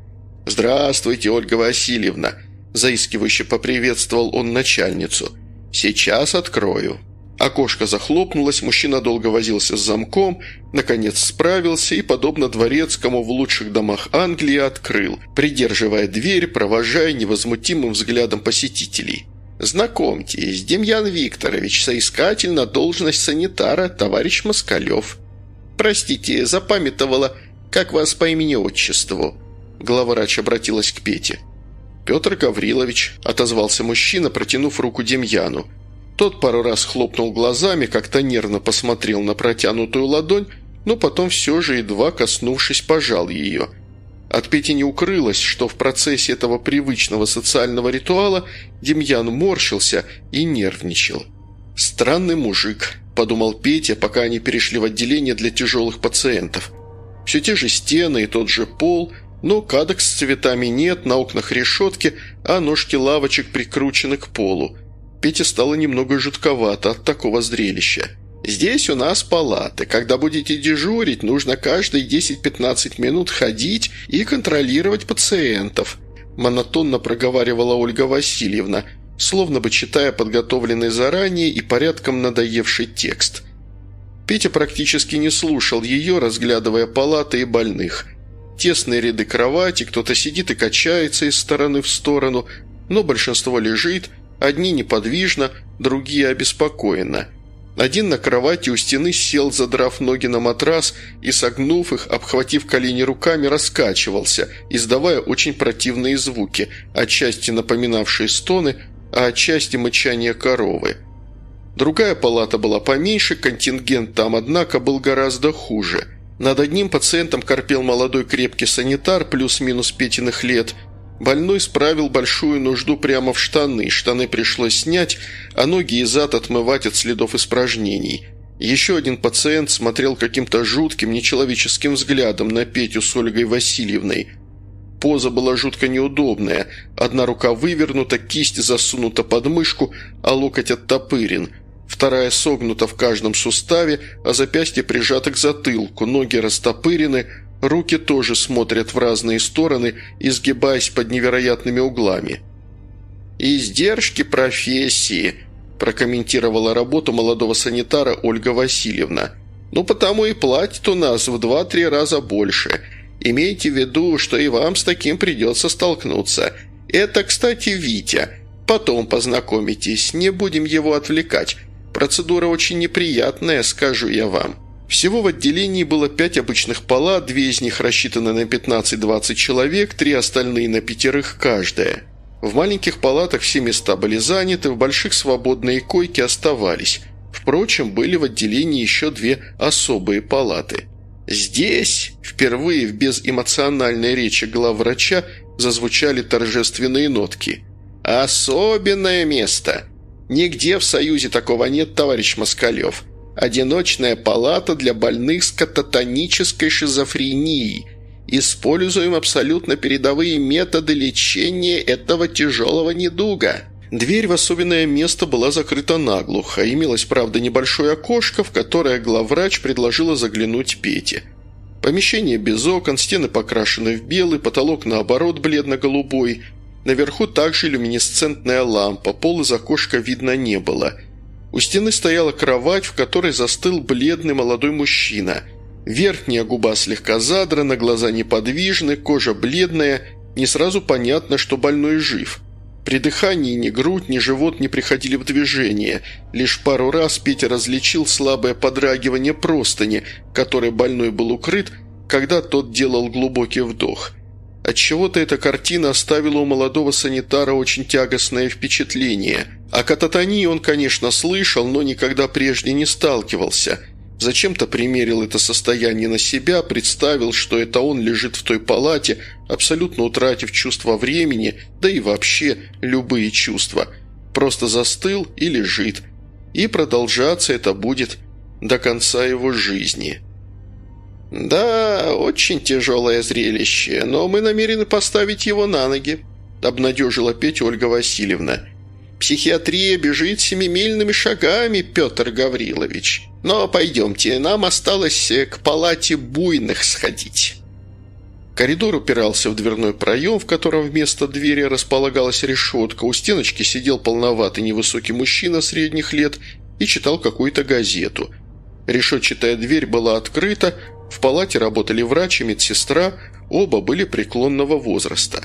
«Здравствуйте, Ольга Васильевна!» – заискивающе поприветствовал он начальницу. «Сейчас открою». Окошко захлопнулось, мужчина долго возился с замком, наконец справился и, подобно дворецкому в лучших домах Англии, открыл, придерживая дверь, провожая невозмутимым взглядом посетителей. «Знакомьтесь, Демьян Викторович, соискатель на должность санитара, товарищ Москалев. Простите, запамятовала, как вас по имени-отчеству». Главврач обратилась к Пете. «Петр Гаврилович», – отозвался мужчина, протянув руку Демьяну. Тот пару раз хлопнул глазами, как-то нервно посмотрел на протянутую ладонь, но потом все же, едва коснувшись, пожал ее. От Пети не укрылось, что в процессе этого привычного социального ритуала Демьян морщился и нервничал. «Странный мужик», – подумал Петя, пока они перешли в отделение для тяжелых пациентов. Все те же стены и тот же пол – но кадок с цветами нет, на окнах решетки, а ножки лавочек прикручены к полу. Пете стало немного жутковато от такого зрелища. «Здесь у нас палаты. Когда будете дежурить, нужно каждые 10-15 минут ходить и контролировать пациентов», монотонно проговаривала Ольга Васильевна, словно бы читая подготовленный заранее и порядком надоевший текст. Петя практически не слушал ее, разглядывая палаты и больных – Тесные ряды кровати, кто-то сидит и качается из стороны в сторону, но большинство лежит, одни неподвижно, другие обеспокоенно. Один на кровати у стены сел, задрав ноги на матрас и, согнув их, обхватив колени руками, раскачивался, издавая очень противные звуки, отчасти напоминавшие стоны, а отчасти мычание коровы. Другая палата была поменьше, контингент там, однако, был гораздо хуже – над одним пациентом корпел молодой крепкий санитар плюс-минус пятиных лет. Больной справил большую нужду прямо в штаны, штаны пришлось снять, а ноги и зад отмывать от следов испражнений. Еще один пациент смотрел каким-то жутким, нечеловеческим взглядом на Петю с Ольгой Васильевной. Поза была жутко неудобная. Одна рука вывернута, кисть засунута под мышку, а локоть оттопырен – Вторая согнута в каждом суставе, а запястье прижато к затылку, ноги растопырены, руки тоже смотрят в разные стороны, изгибаясь под невероятными углами. «Издержки профессии», – прокомментировала работу молодого санитара Ольга Васильевна. «Ну, потому и платят у нас в два-три раза больше. Имейте в виду, что и вам с таким придется столкнуться. Это, кстати, Витя. Потом познакомитесь, не будем его отвлекать. Процедура очень неприятная, скажу я вам». Всего в отделении было пять обычных палат, две из них рассчитаны на 15-20 человек, три остальные на пятерых каждая. В маленьких палатах все места были заняты, в больших свободные койки оставались. Впрочем, были в отделении еще две особые палаты. Здесь, впервые в безэмоциональной речи главврача, зазвучали торжественные нотки. «Особенное место! Нигде в Союзе такого нет, товарищ Москалев. Одиночная палата для больных с кататонической шизофренией. Используем абсолютно передовые методы лечения этого тяжелого недуга». Дверь в особенное место была закрыта наглухо. Имелось, правда, небольшое окошко, в которое главврач предложила заглянуть Пете. Помещение без окон, стены покрашены в белый, потолок, наоборот, бледно-голубой. Наверху также люминесцентная лампа, пол из окошка видно не было – у стены стояла кровать, в которой застыл бледный молодой мужчина. Верхняя губа слегка задрана, глаза неподвижны, кожа бледная, не сразу понятно, что больной жив. При дыхании ни грудь, ни живот не приходили в движение. Лишь пару раз Петя различил слабое подрагивание простыни, которой больной был укрыт, когда тот делал глубокий вдох. Отчего-то эта картина оставила у молодого санитара очень тягостное впечатление – о кататонии он, конечно, слышал, но никогда прежде не сталкивался. Зачем-то примерил это состояние на себя, представил, что это он лежит в той палате, абсолютно утратив чувство времени, да и вообще любые чувства. Просто застыл и лежит. И продолжаться это будет до конца его жизни. «Да, очень тяжелое зрелище, но мы намерены поставить его на ноги», – обнадежила Петя Ольга Васильевна – Психиатрия бежит семимильными шагами, Петр Гаврилович. Но пойдемте, нам осталось к палате буйных сходить». Коридор упирался в дверной проем, в котором вместо двери располагалась решетка. У стеночки сидел полноватый невысокий мужчина средних лет и читал какую-то газету. Решетчатая дверь была открыта, в палате работали врач и медсестра, оба были преклонного возраста.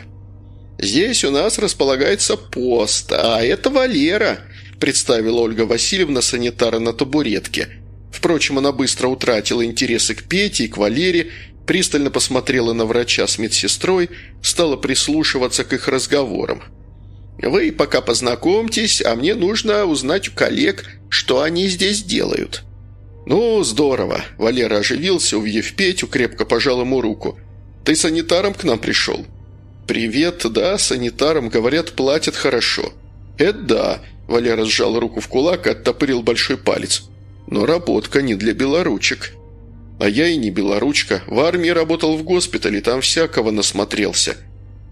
«Здесь у нас располагается пост, а это Валера», – представила Ольга Васильевна санитара на табуретке. Впрочем, она быстро утратила интересы к Пете и к Валере, пристально посмотрела на врача с медсестрой, стала прислушиваться к их разговорам. «Вы пока познакомьтесь, а мне нужно узнать у коллег, что они здесь делают». «Ну, здорово», – Валера оживился, увидев Петю, крепко пожал ему руку. «Ты санитаром к нам пришел?» «Привет, да, санитарам, говорят, платят хорошо». «Это да», – Валера сжал руку в кулак и оттопырил большой палец. «Но работка не для белоручек». «А я и не белоручка. В армии работал в госпитале, там всякого насмотрелся».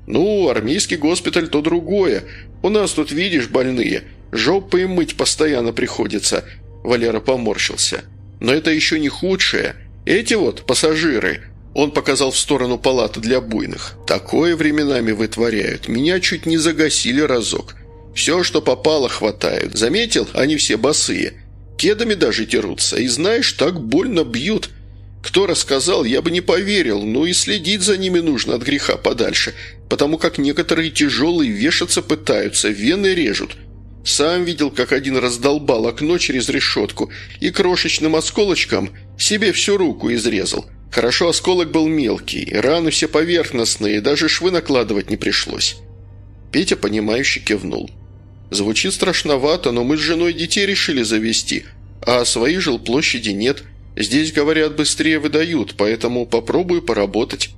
«Ну, армейский госпиталь то другое. У нас тут, видишь, больные. Жопы им мыть постоянно приходится». Валера поморщился. «Но это еще не худшее. Эти вот пассажиры, он показал в сторону палаты для буйных. «Такое временами вытворяют. Меня чуть не загасили разок. Все, что попало, хватают. Заметил? Они все босые. Кедами даже дерутся. И знаешь, так больно бьют. Кто рассказал, я бы не поверил. Ну и следить за ними нужно от греха подальше. Потому как некоторые тяжелые вешаться пытаются, вены режут. Сам видел, как один раздолбал окно через решетку и крошечным осколочком себе всю руку изрезал». Хорошо осколок был мелкий, раны все поверхностные, даже швы накладывать не пришлось. Петя, понимающе кивнул. Звучит страшновато, но мы с женой детей решили завести, а своей жилплощади нет. Здесь, говорят, быстрее выдают, поэтому попробую поработать.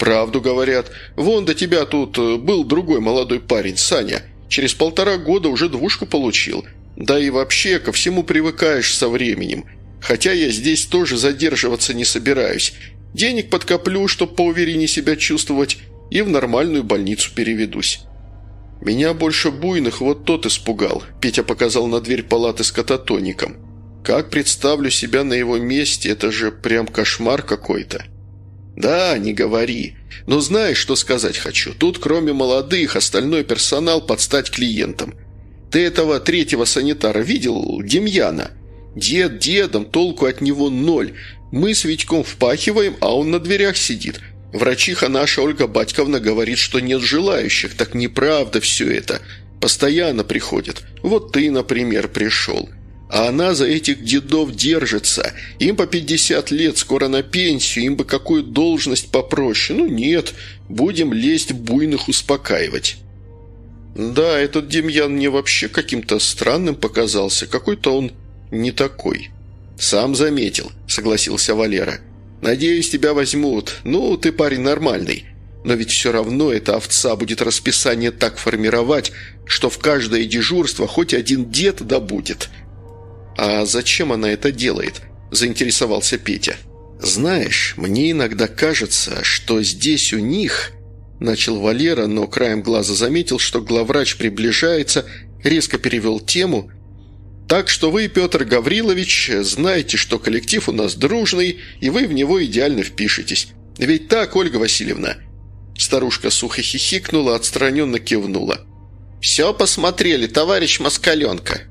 Правду говорят. Вон до тебя тут э, был другой молодой парень, Саня. Через полтора года уже двушку получил. Да и вообще ко всему привыкаешь со временем. Хотя я здесь тоже задерживаться не собираюсь. Денег подкоплю, чтобы поувереннее себя чувствовать, и в нормальную больницу переведусь». «Меня больше буйных вот тот испугал», – Петя показал на дверь палаты с кататоником. «Как представлю себя на его месте, это же прям кошмар какой-то». «Да, не говори. Но знаешь, что сказать хочу? Тут кроме молодых, остальной персонал под стать клиентам. Ты этого третьего санитара видел, Демьяна? Дед дедом, толку от него ноль. Мы с Витьком впахиваем, а он на дверях сидит. Врачиха наша Ольга Батьковна говорит, что нет желающих. Так неправда все это. Постоянно приходят. Вот ты, например, пришел. А она за этих дедов держится. Им по 50 лет, скоро на пенсию, им бы какую должность попроще. Ну нет, будем лезть буйных успокаивать. Да, этот Демьян мне вообще каким-то странным показался. Какой-то он не такой. «Сам заметил», — согласился Валера. «Надеюсь, тебя возьмут. Ну, ты парень нормальный. Но ведь все равно эта овца будет расписание так формировать, что в каждое дежурство хоть один дед да будет». «А зачем она это делает?» – заинтересовался Петя. «Знаешь, мне иногда кажется, что здесь у них...» Начал Валера, но краем глаза заметил, что главврач приближается, резко перевел тему – так что вы, Петр Гаврилович, знаете, что коллектив у нас дружный, и вы в него идеально впишетесь. Ведь так, Ольга Васильевна?» Старушка сухо хихикнула, отстраненно кивнула. «Все посмотрели, товарищ Москаленка».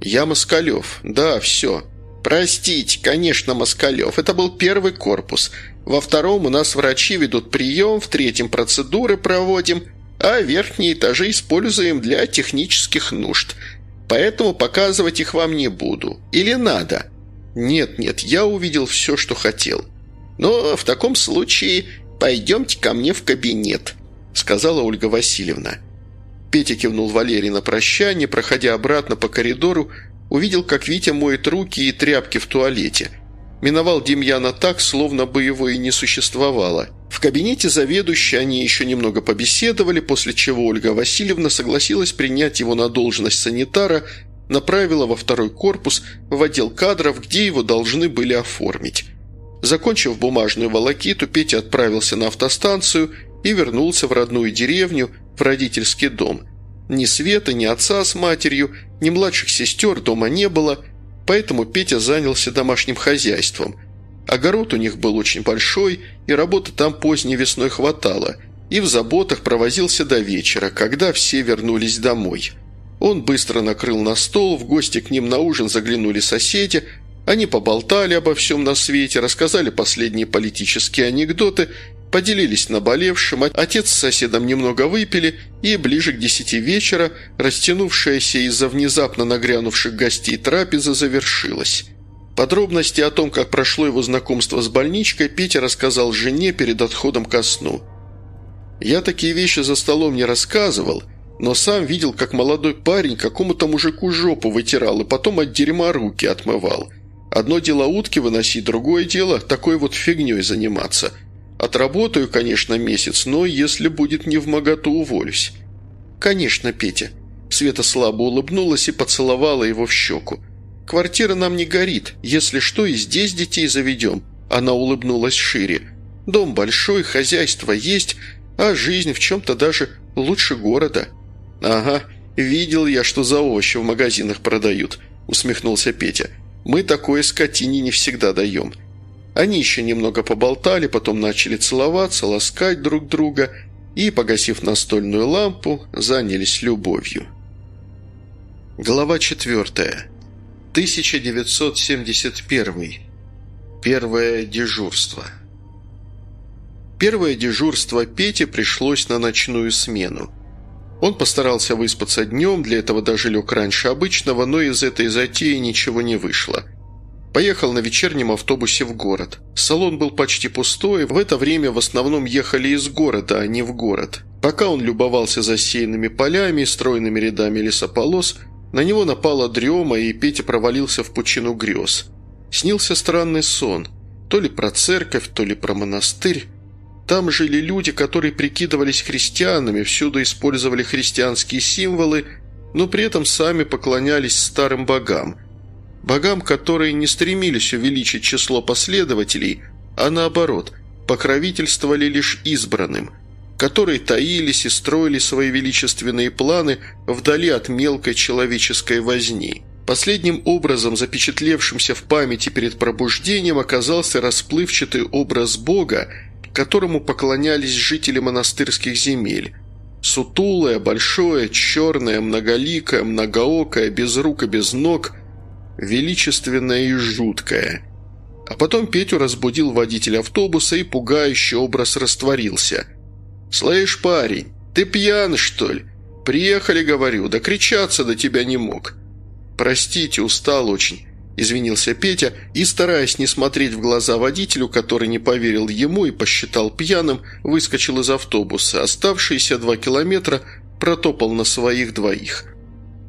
«Я Москалев. Да, все. Простите, конечно, Москалев. Это был первый корпус. Во втором у нас врачи ведут прием, в третьем процедуры проводим, а верхние этажи используем для технических нужд. Поэтому показывать их вам не буду. Или надо? Нет-нет, я увидел все, что хотел. Но в таком случае пойдемте ко мне в кабинет», сказала Ольга Васильевна. Петя кивнул Валерий на прощание, проходя обратно по коридору, увидел, как Витя моет руки и тряпки в туалете. Миновал Демьяна так, словно бы его и не существовало – в кабинете заведующей они еще немного побеседовали, после чего Ольга Васильевна согласилась принять его на должность санитара, направила во второй корпус, в отдел кадров, где его должны были оформить. Закончив бумажную волокиту, Петя отправился на автостанцию и вернулся в родную деревню, в родительский дом. Ни Света, ни отца с матерью, ни младших сестер дома не было, поэтому Петя занялся домашним хозяйством – Огород у них был очень большой, и работы там поздней весной хватало, и в заботах провозился до вечера, когда все вернулись домой. Он быстро накрыл на стол, в гости к ним на ужин заглянули соседи, они поболтали обо всем на свете, рассказали последние политические анекдоты, поделились наболевшим, отец с соседом немного выпили, и ближе к десяти вечера растянувшаяся из-за внезапно нагрянувших гостей трапеза завершилась. Подробности о том, как прошло его знакомство с больничкой, Петя рассказал жене перед отходом ко сну. «Я такие вещи за столом не рассказывал, но сам видел, как молодой парень какому-то мужику жопу вытирал и потом от дерьма руки отмывал. Одно дело утки выносить, другое дело такой вот фигней заниматься. Отработаю, конечно, месяц, но если будет не в моготу, уволюсь». «Конечно, Петя». Света слабо улыбнулась и поцеловала его в щеку. Квартира нам не горит. Если что, и здесь детей заведем». Она улыбнулась шире. «Дом большой, хозяйство есть, а жизнь в чем-то даже лучше города». «Ага, видел я, что за овощи в магазинах продают», – усмехнулся Петя. «Мы такое скотине не всегда даем». Они еще немного поболтали, потом начали целоваться, ласкать друг друга и, погасив настольную лампу, занялись любовью. Глава четвертая. 1971. Первое дежурство. Первое дежурство Пете пришлось на ночную смену. Он постарался выспаться днем, для этого даже лег раньше обычного, но из этой затеи ничего не вышло. Поехал на вечернем автобусе в город. Салон был почти пустой, в это время в основном ехали из города, а не в город. Пока он любовался засеянными полями и стройными рядами лесополос – на него напала дрема, и Петя провалился в пучину грез. Снился странный сон. То ли про церковь, то ли про монастырь. Там жили люди, которые прикидывались христианами, всюду использовали христианские символы, но при этом сами поклонялись старым богам. Богам, которые не стремились увеличить число последователей, а наоборот, покровительствовали лишь избранным. которые таились и строили свои величественные планы вдали от мелкой человеческой возни. Последним образом, запечатлевшимся в памяти перед пробуждением, оказался расплывчатый образ Бога, которому поклонялись жители монастырских земель. Сутулое, большое, черное, многоликое, многоокое, без рук и без ног, величественное и жуткое. А потом Петю разбудил водитель автобуса, и пугающий образ растворился – «Слышь, парень, ты пьян, что ли? Приехали, говорю, да кричаться до тебя не мог». «Простите, устал очень», – извинился Петя и, стараясь не смотреть в глаза водителю, который не поверил ему и посчитал пьяным, выскочил из автобуса. Оставшиеся два километра протопал на своих двоих.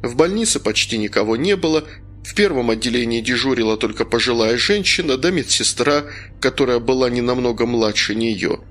В больнице почти никого не было, в первом отделении дежурила только пожилая женщина да медсестра, которая была не намного младше нее –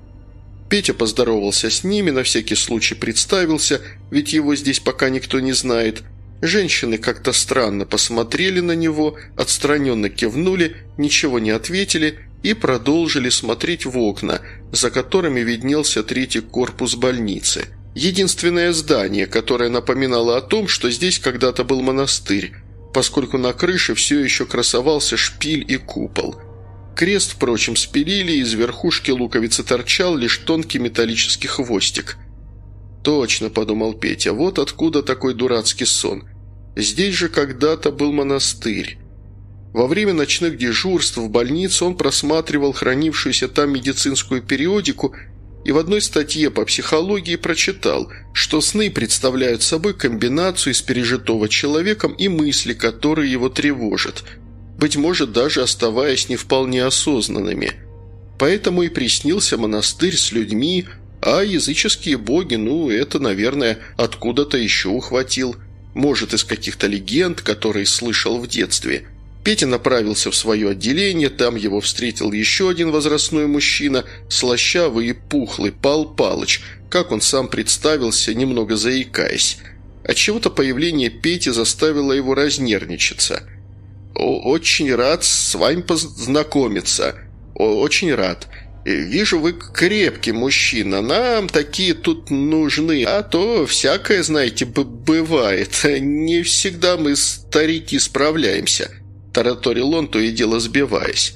Петя поздоровался с ними, на всякий случай представился, ведь его здесь пока никто не знает. Женщины как-то странно посмотрели на него, отстраненно кивнули, ничего не ответили и продолжили смотреть в окна, за которыми виднелся третий корпус больницы. Единственное здание, которое напоминало о том, что здесь когда-то был монастырь, поскольку на крыше все еще красовался шпиль и купол – Крест, впрочем, спилили, из верхушки луковицы торчал лишь тонкий металлический хвостик. «Точно», — подумал Петя, — «вот откуда такой дурацкий сон. Здесь же когда-то был монастырь». Во время ночных дежурств в больнице он просматривал хранившуюся там медицинскую периодику и в одной статье по психологии прочитал, что сны представляют собой комбинацию из пережитого человеком и мысли, которые его тревожат – быть может, даже оставаясь не вполне осознанными. Поэтому и приснился монастырь с людьми, а языческие боги, ну, это, наверное, откуда-то еще ухватил. Может, из каких-то легенд, которые слышал в детстве. Петя направился в свое отделение, там его встретил еще один возрастной мужчина, слащавый и пухлый, Пал Палыч, как он сам представился, немного заикаясь. Отчего-то появление Пети заставило его разнервничаться – «Очень рад с вами познакомиться. Очень рад. Вижу, вы крепкий мужчина. Нам такие тут нужны. А то всякое, знаете, бывает. Не всегда мы, старики, справляемся», – тараторил он, то и дело сбиваясь.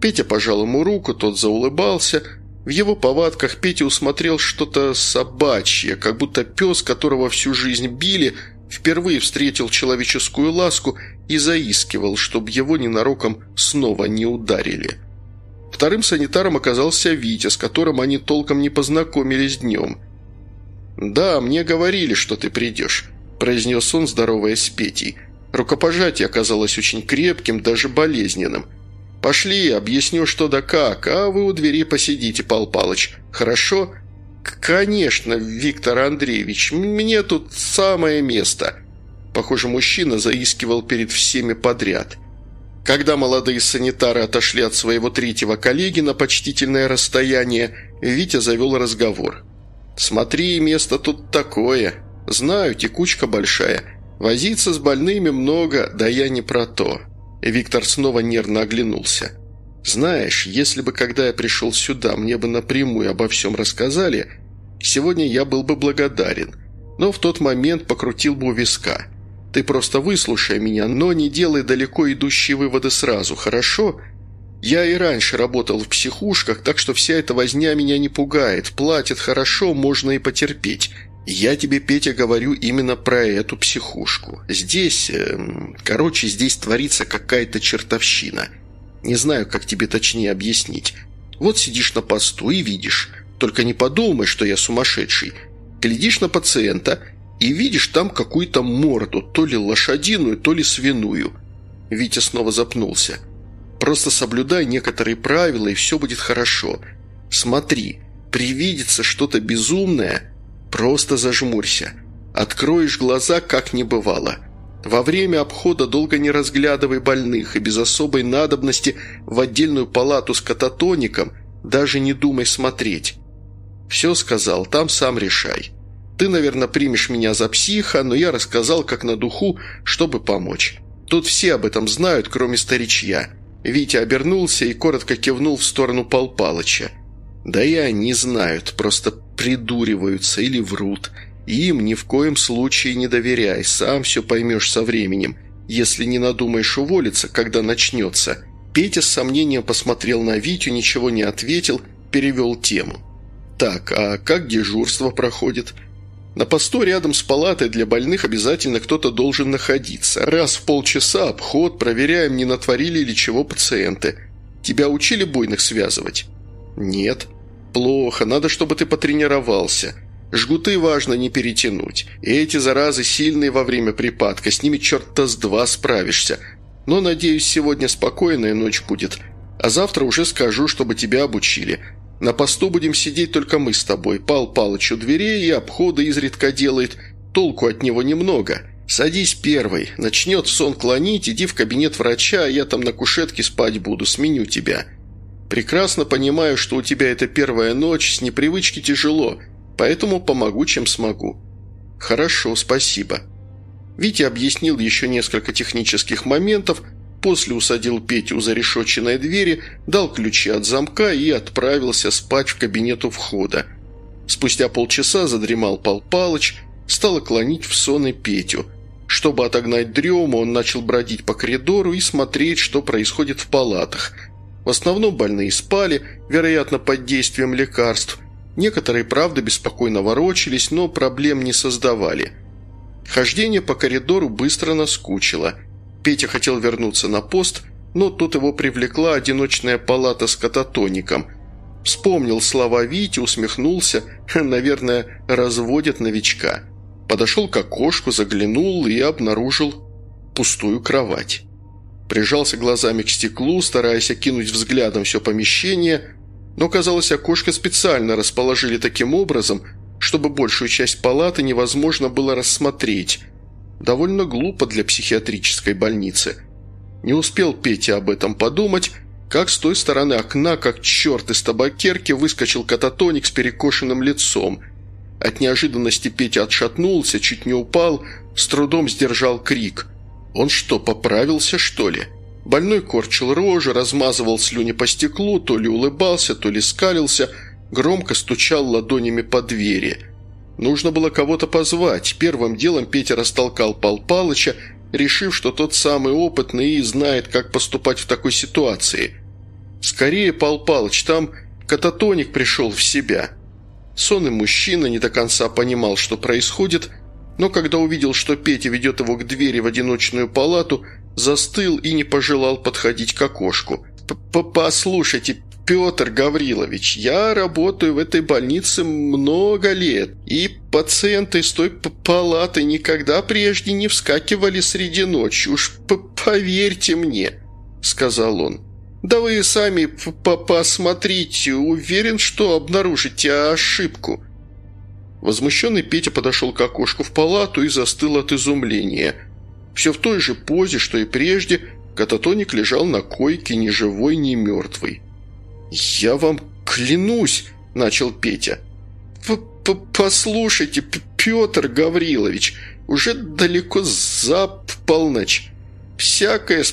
Петя пожал ему руку, тот заулыбался. В его повадках Петя усмотрел что-то собачье, как будто пес, которого всю жизнь били – Впервые встретил человеческую ласку и заискивал, чтобы его ненароком снова не ударили. Вторым санитаром оказался Витя, с которым они толком не познакомились днем. «Да, мне говорили, что ты придешь», – произнес он, здороваясь с Петей. Рукопожатие оказалось очень крепким, даже болезненным. «Пошли, объясню, что да как, а вы у двери посидите, Пал Палыч. Хорошо?» «Конечно, Виктор Андреевич, мне тут самое место». Похоже, мужчина заискивал перед всеми подряд. Когда молодые санитары отошли от своего третьего коллеги на почтительное расстояние, Витя завел разговор. «Смотри, место тут такое. Знаю, текучка большая. Возиться с больными много, да я не про то». Виктор снова нервно оглянулся. Знаешь, если бы, когда я пришел сюда, мне бы напрямую обо всем рассказали, сегодня я был бы благодарен. Но в тот момент покрутил бы у виска. Ты просто выслушай меня, но не делай далеко идущие выводы сразу, хорошо? Я и раньше работал в психушках, так что вся эта возня меня не пугает. Платят хорошо, можно и потерпеть. Я тебе, Петя, говорю именно про эту психушку. Здесь, эм, короче, здесь творится какая-то чертовщина». Не знаю, как тебе точнее объяснить. Вот сидишь на посту и видишь. Только не подумай, что я сумасшедший. Глядишь на пациента и видишь там какую-то морду, то ли лошадиную, то ли свиную. Витя снова запнулся. Просто соблюдай некоторые правила, и все будет хорошо. Смотри, привидится что-то безумное, просто зажмурься. Откроешь глаза, как не бывало. Во время обхода долго не разглядывай больных и без особой надобности в отдельную палату с кататоником даже не думай смотреть. Все сказал, там сам решай. Ты, наверное, примешь меня за психа, но я рассказал как на духу, чтобы помочь. Тут все об этом знают, кроме старичья». Витя обернулся и коротко кивнул в сторону Пал Палыча. «Да и они знают, просто придуриваются или врут. Им ни в коем случае не доверяй, сам все поймешь со временем, если не надумаешь уволиться, когда начнется». Петя с сомнением посмотрел на Витю, ничего не ответил, перевел тему. «Так, а как дежурство проходит?» На посту рядом с палатой для больных обязательно кто-то должен находиться. Раз в полчаса обход, проверяем, не натворили ли чего пациенты. Тебя учили буйных связывать? Нет. Плохо, надо, чтобы ты потренировался. Жгуты важно не перетянуть. И эти заразы сильные во время припадка, с ними черта с два справишься. Но, надеюсь, сегодня спокойная ночь будет. А завтра уже скажу, чтобы тебя обучили. На посту будем сидеть только мы с тобой. Пал Палыч у дверей и обходы изредка делает. Толку от него немного. Садись первый. Начнет сон клонить, иди в кабинет врача, а я там на кушетке спать буду, сменю тебя. Прекрасно понимаю, что у тебя это первая ночь, с непривычки тяжело, поэтому помогу, чем смогу». «Хорошо, спасибо». Витя объяснил еще несколько технических моментов, После усадил Петю у зарешоченной двери, дал ключи от замка и отправился спать в кабинет у входа. Спустя полчаса задремал Пал Палыч, стал клонить в сон и Петю. Чтобы отогнать дрему, он начал бродить по коридору и смотреть, что происходит в палатах. В основном больные спали, вероятно, под действием лекарств. Некоторые, правда, беспокойно ворочались, но проблем не создавали. Хождение по коридору быстро наскучило – Петя хотел вернуться на пост, но тут его привлекла одиночная палата с кататоником. Вспомнил слова Вити, усмехнулся, наверное, разводят новичка. Подошел к окошку, заглянул и обнаружил пустую кровать. Прижался глазами к стеклу, стараясь окинуть взглядом все помещение, но, казалось, окошко специально расположили таким образом, чтобы большую часть палаты невозможно было рассмотреть – Довольно глупо для психиатрической больницы. Не успел Петя об этом подумать, как с той стороны окна, как черт из табакерки, выскочил кататоник с перекошенным лицом. От неожиданности Петя отшатнулся, чуть не упал, с трудом сдержал крик. Он что, поправился, что ли? Больной корчил рожу, размазывал слюни по стеклу, то ли улыбался, то ли скалился, громко стучал ладонями по двери – Нужно было кого-то позвать. Первым делом Петя растолкал Пал Палыча, решив, что тот самый опытный и знает, как поступать в такой ситуации. «Скорее, Пал Палыч, там кататоник пришел в себя». Сонный мужчина не до конца понимал, что происходит, но когда увидел, что Петя ведет его к двери в одиночную палату, застыл и не пожелал подходить к окошку. «Послушайте, Петр Гаврилович, я работаю в этой больнице много лет, и пациенты из той палаты никогда прежде не вскакивали среди ночи, уж поверьте мне», — сказал он. «Да вы сами посмотрите, уверен, что обнаружите ошибку». Возмущенный Петя подошел к окошку в палату и застыл от изумления. Все в той же позе, что и прежде, кататоник лежал на койке ни живой, ни мертвый. «Я вам клянусь!» – начал Петя. П -п «Послушайте, Петр Гаврилович, уже далеко за полночь. Всякое с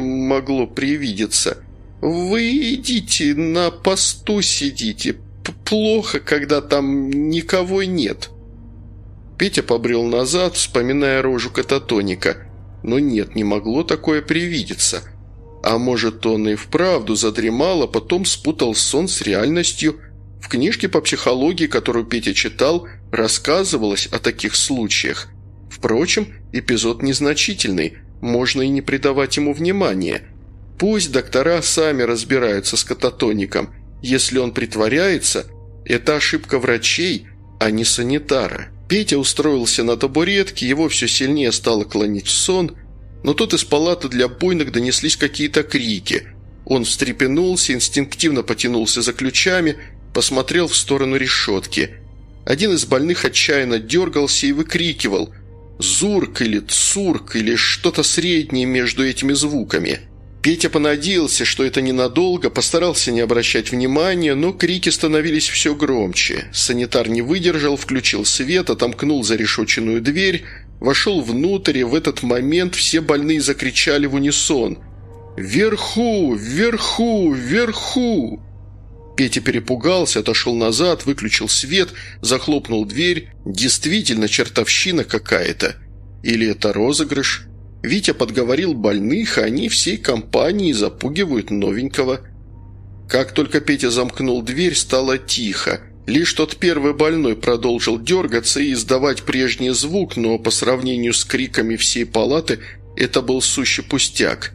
могло привидеться. Вы идите, на посту сидите. Плохо, когда там никого нет». Петя побрел назад, вспоминая рожу кататоника. Но нет, не могло такое привидеться – а может, он и вправду задремал, а потом спутал сон с реальностью. В книжке по психологии, которую Петя читал, рассказывалось о таких случаях. Впрочем, эпизод незначительный, можно и не придавать ему внимания. Пусть доктора сами разбираются с кататоником. Если он притворяется, это ошибка врачей, а не санитара. Петя устроился на табуретке, его все сильнее стало клонить в сон – но тут из палаты для бойных донеслись какие-то крики. Он встрепенулся, инстинктивно потянулся за ключами, посмотрел в сторону решетки. Один из больных отчаянно дергался и выкрикивал «Зурк» или «Цурк» или что-то среднее между этими звуками. Петя понадеялся, что это ненадолго, постарался не обращать внимания, но крики становились все громче. Санитар не выдержал, включил свет, отомкнул зарешоченную дверь, Вошел внутрь, и в этот момент все больные закричали в унисон «Вверху! Вверху! Вверху!» Петя перепугался, отошел назад, выключил свет, захлопнул дверь. Действительно, чертовщина какая-то. Или это розыгрыш? Витя подговорил больных, а они всей компанией запугивают новенького. Как только Петя замкнул дверь, стало тихо. Лишь тот первый больной продолжил дергаться и издавать прежний звук, но по сравнению с криками всей палаты это был сущий пустяк.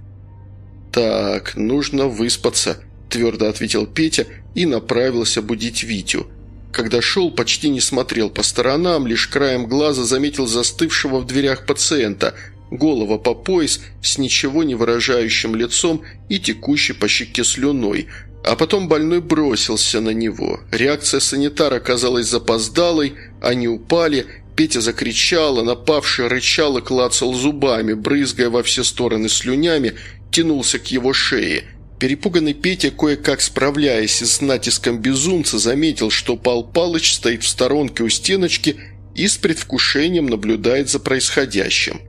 «Так, нужно выспаться», – твердо ответил Петя и направился будить Витю. Когда шел, почти не смотрел по сторонам, лишь краем глаза заметил застывшего в дверях пациента, голова по пояс, с ничего не выражающим лицом и текущей по щеке слюной, а потом больной бросился на него. Реакция санитара оказалась запоздалой, они упали, Петя закричал, а напавший рычал и клацал зубами, брызгая во все стороны слюнями, тянулся к его шее. Перепуганный Петя, кое-как справляясь с натиском безумца, заметил, что Пал Палыч стоит в сторонке у стеночки и с предвкушением наблюдает за происходящим.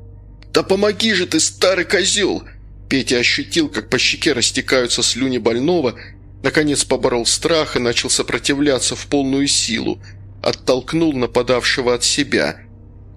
«Да помоги же ты, старый козел!» Петя ощутил, как по щеке растекаются слюни больного, наконец поборол страх и начал сопротивляться в полную силу, оттолкнул нападавшего от себя.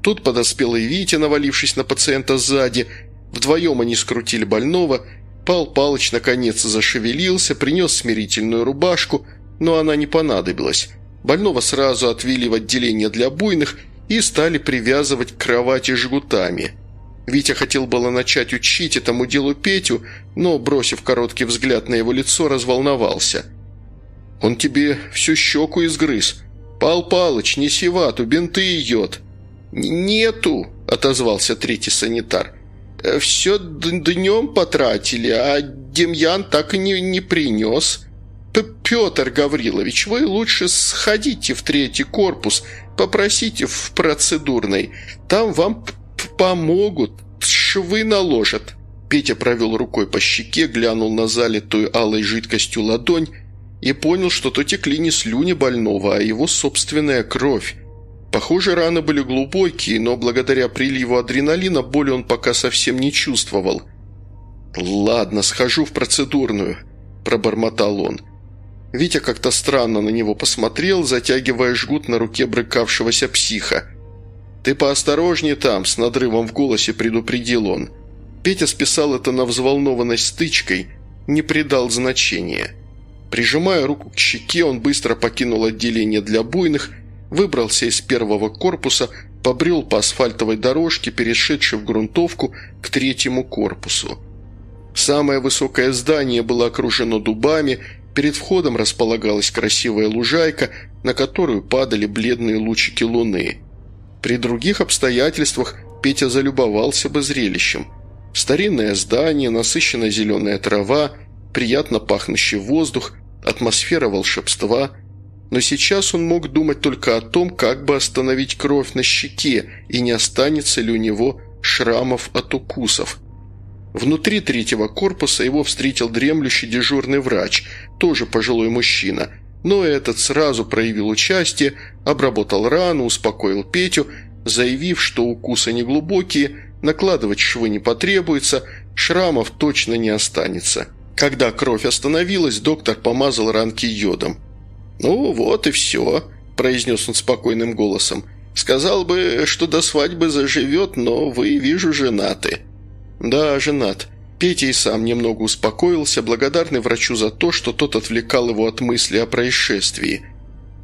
Тут подоспел и Витя, навалившись на пациента сзади. Вдвоем они скрутили больного. Пал Палыч наконец зашевелился, принес смирительную рубашку, но она не понадобилась. Больного сразу отвели в отделение для буйных и стали привязывать к кровати жгутами – Витя хотел было начать учить этому делу Петю, но, бросив короткий взгляд на его лицо, разволновался. «Он тебе всю щеку изгрыз. Пал Палыч, неси вату, бинты и йод». «Нету», – отозвался третий санитар. «Э, «Все днем потратили, а Демьян так и не, не принес». «Петр Гаврилович, вы лучше сходите в третий корпус, попросите в процедурной. Там вам помогут, швы наложат». Петя провел рукой по щеке, глянул на залитую алой жидкостью ладонь и понял, что то текли не слюни больного, а его собственная кровь. Похоже, раны были глубокие, но благодаря приливу адреналина боли он пока совсем не чувствовал. «Ладно, схожу в процедурную», – пробормотал он. Витя как-то странно на него посмотрел, затягивая жгут на руке брыкавшегося психа. «Ты поосторожнее там», – с надрывом в голосе предупредил он. Петя списал это на взволнованность стычкой, не придал значения. Прижимая руку к щеке, он быстро покинул отделение для буйных, выбрался из первого корпуса, побрел по асфальтовой дорожке, перешедшей в грунтовку к третьему корпусу. Самое высокое здание было окружено дубами, перед входом располагалась красивая лужайка, на которую падали бледные лучики луны. При других обстоятельствах Петя залюбовался бы зрелищем. Старинное здание, насыщенная зеленая трава, приятно пахнущий воздух, атмосфера волшебства. Но сейчас он мог думать только о том, как бы остановить кровь на щеке и не останется ли у него шрамов от укусов. Внутри третьего корпуса его встретил дремлющий дежурный врач, тоже пожилой мужчина – но этот сразу проявил участие, обработал рану, успокоил Петю, заявив, что укусы неглубокие, накладывать швы не потребуется, шрамов точно не останется. Когда кровь остановилась, доктор помазал ранки йодом. «Ну вот и все», – произнес он спокойным голосом. «Сказал бы, что до свадьбы заживет, но вы, вижу, женаты». «Да, женат. Петя и сам немного успокоился, благодарный врачу за то, что тот отвлекал его от мысли о происшествии.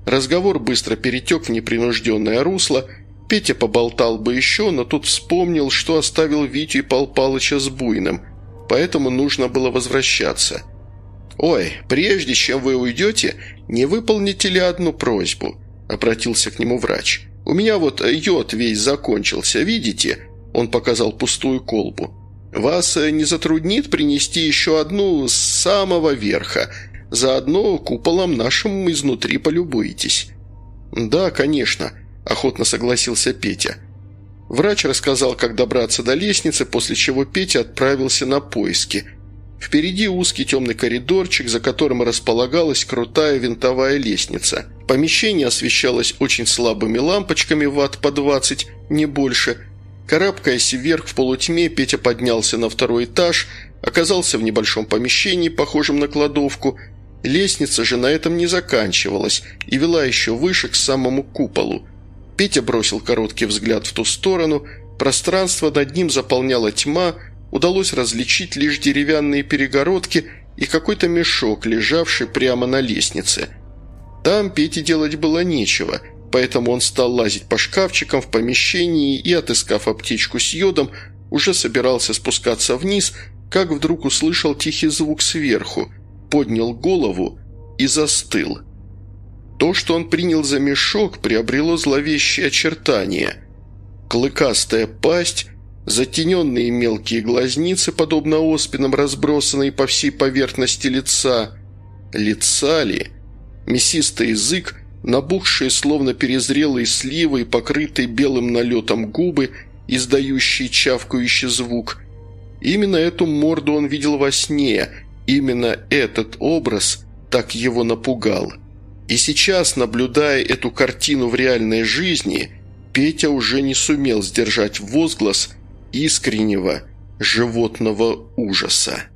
Разговор быстро перетек в непринужденное русло. Петя поболтал бы еще, но тут вспомнил, что оставил Витю и Пал Палыча с Буйным, поэтому нужно было возвращаться. «Ой, прежде чем вы уйдете, не выполните ли одну просьбу?» – обратился к нему врач. «У меня вот йод весь закончился, видите?» – он показал пустую колбу. Вас э, не затруднит принести еще одну с самого верха. Заодно куполом нашим изнутри полюбуетесь». «Да, конечно», – охотно согласился Петя. Врач рассказал, как добраться до лестницы, после чего Петя отправился на поиски. Впереди узкий темный коридорчик, за которым располагалась крутая винтовая лестница. Помещение освещалось очень слабыми лампочками ватт по 20, не больше – Карабкаясь вверх в полутьме, Петя поднялся на второй этаж, оказался в небольшом помещении, похожем на кладовку. Лестница же на этом не заканчивалась и вела еще выше к самому куполу. Петя бросил короткий взгляд в ту сторону, пространство над ним заполняла тьма, удалось различить лишь деревянные перегородки и какой-то мешок, лежавший прямо на лестнице. Там Пете делать было нечего, поэтому он стал лазить по шкафчикам в помещении и, отыскав аптечку с йодом, уже собирался спускаться вниз, как вдруг услышал тихий звук сверху, поднял голову и застыл. То, что он принял за мешок, приобрело зловещие очертания. Клыкастая пасть, затененные мелкие глазницы, подобно оспинам, разбросанные по всей поверхности лица. Лица ли? Мясистый язык, набухшие, словно перезрелые сливы и покрытые белым налетом губы, издающие чавкающий звук. Именно эту морду он видел во сне, именно этот образ так его напугал. И сейчас, наблюдая эту картину в реальной жизни, Петя уже не сумел сдержать возглас искреннего животного ужаса.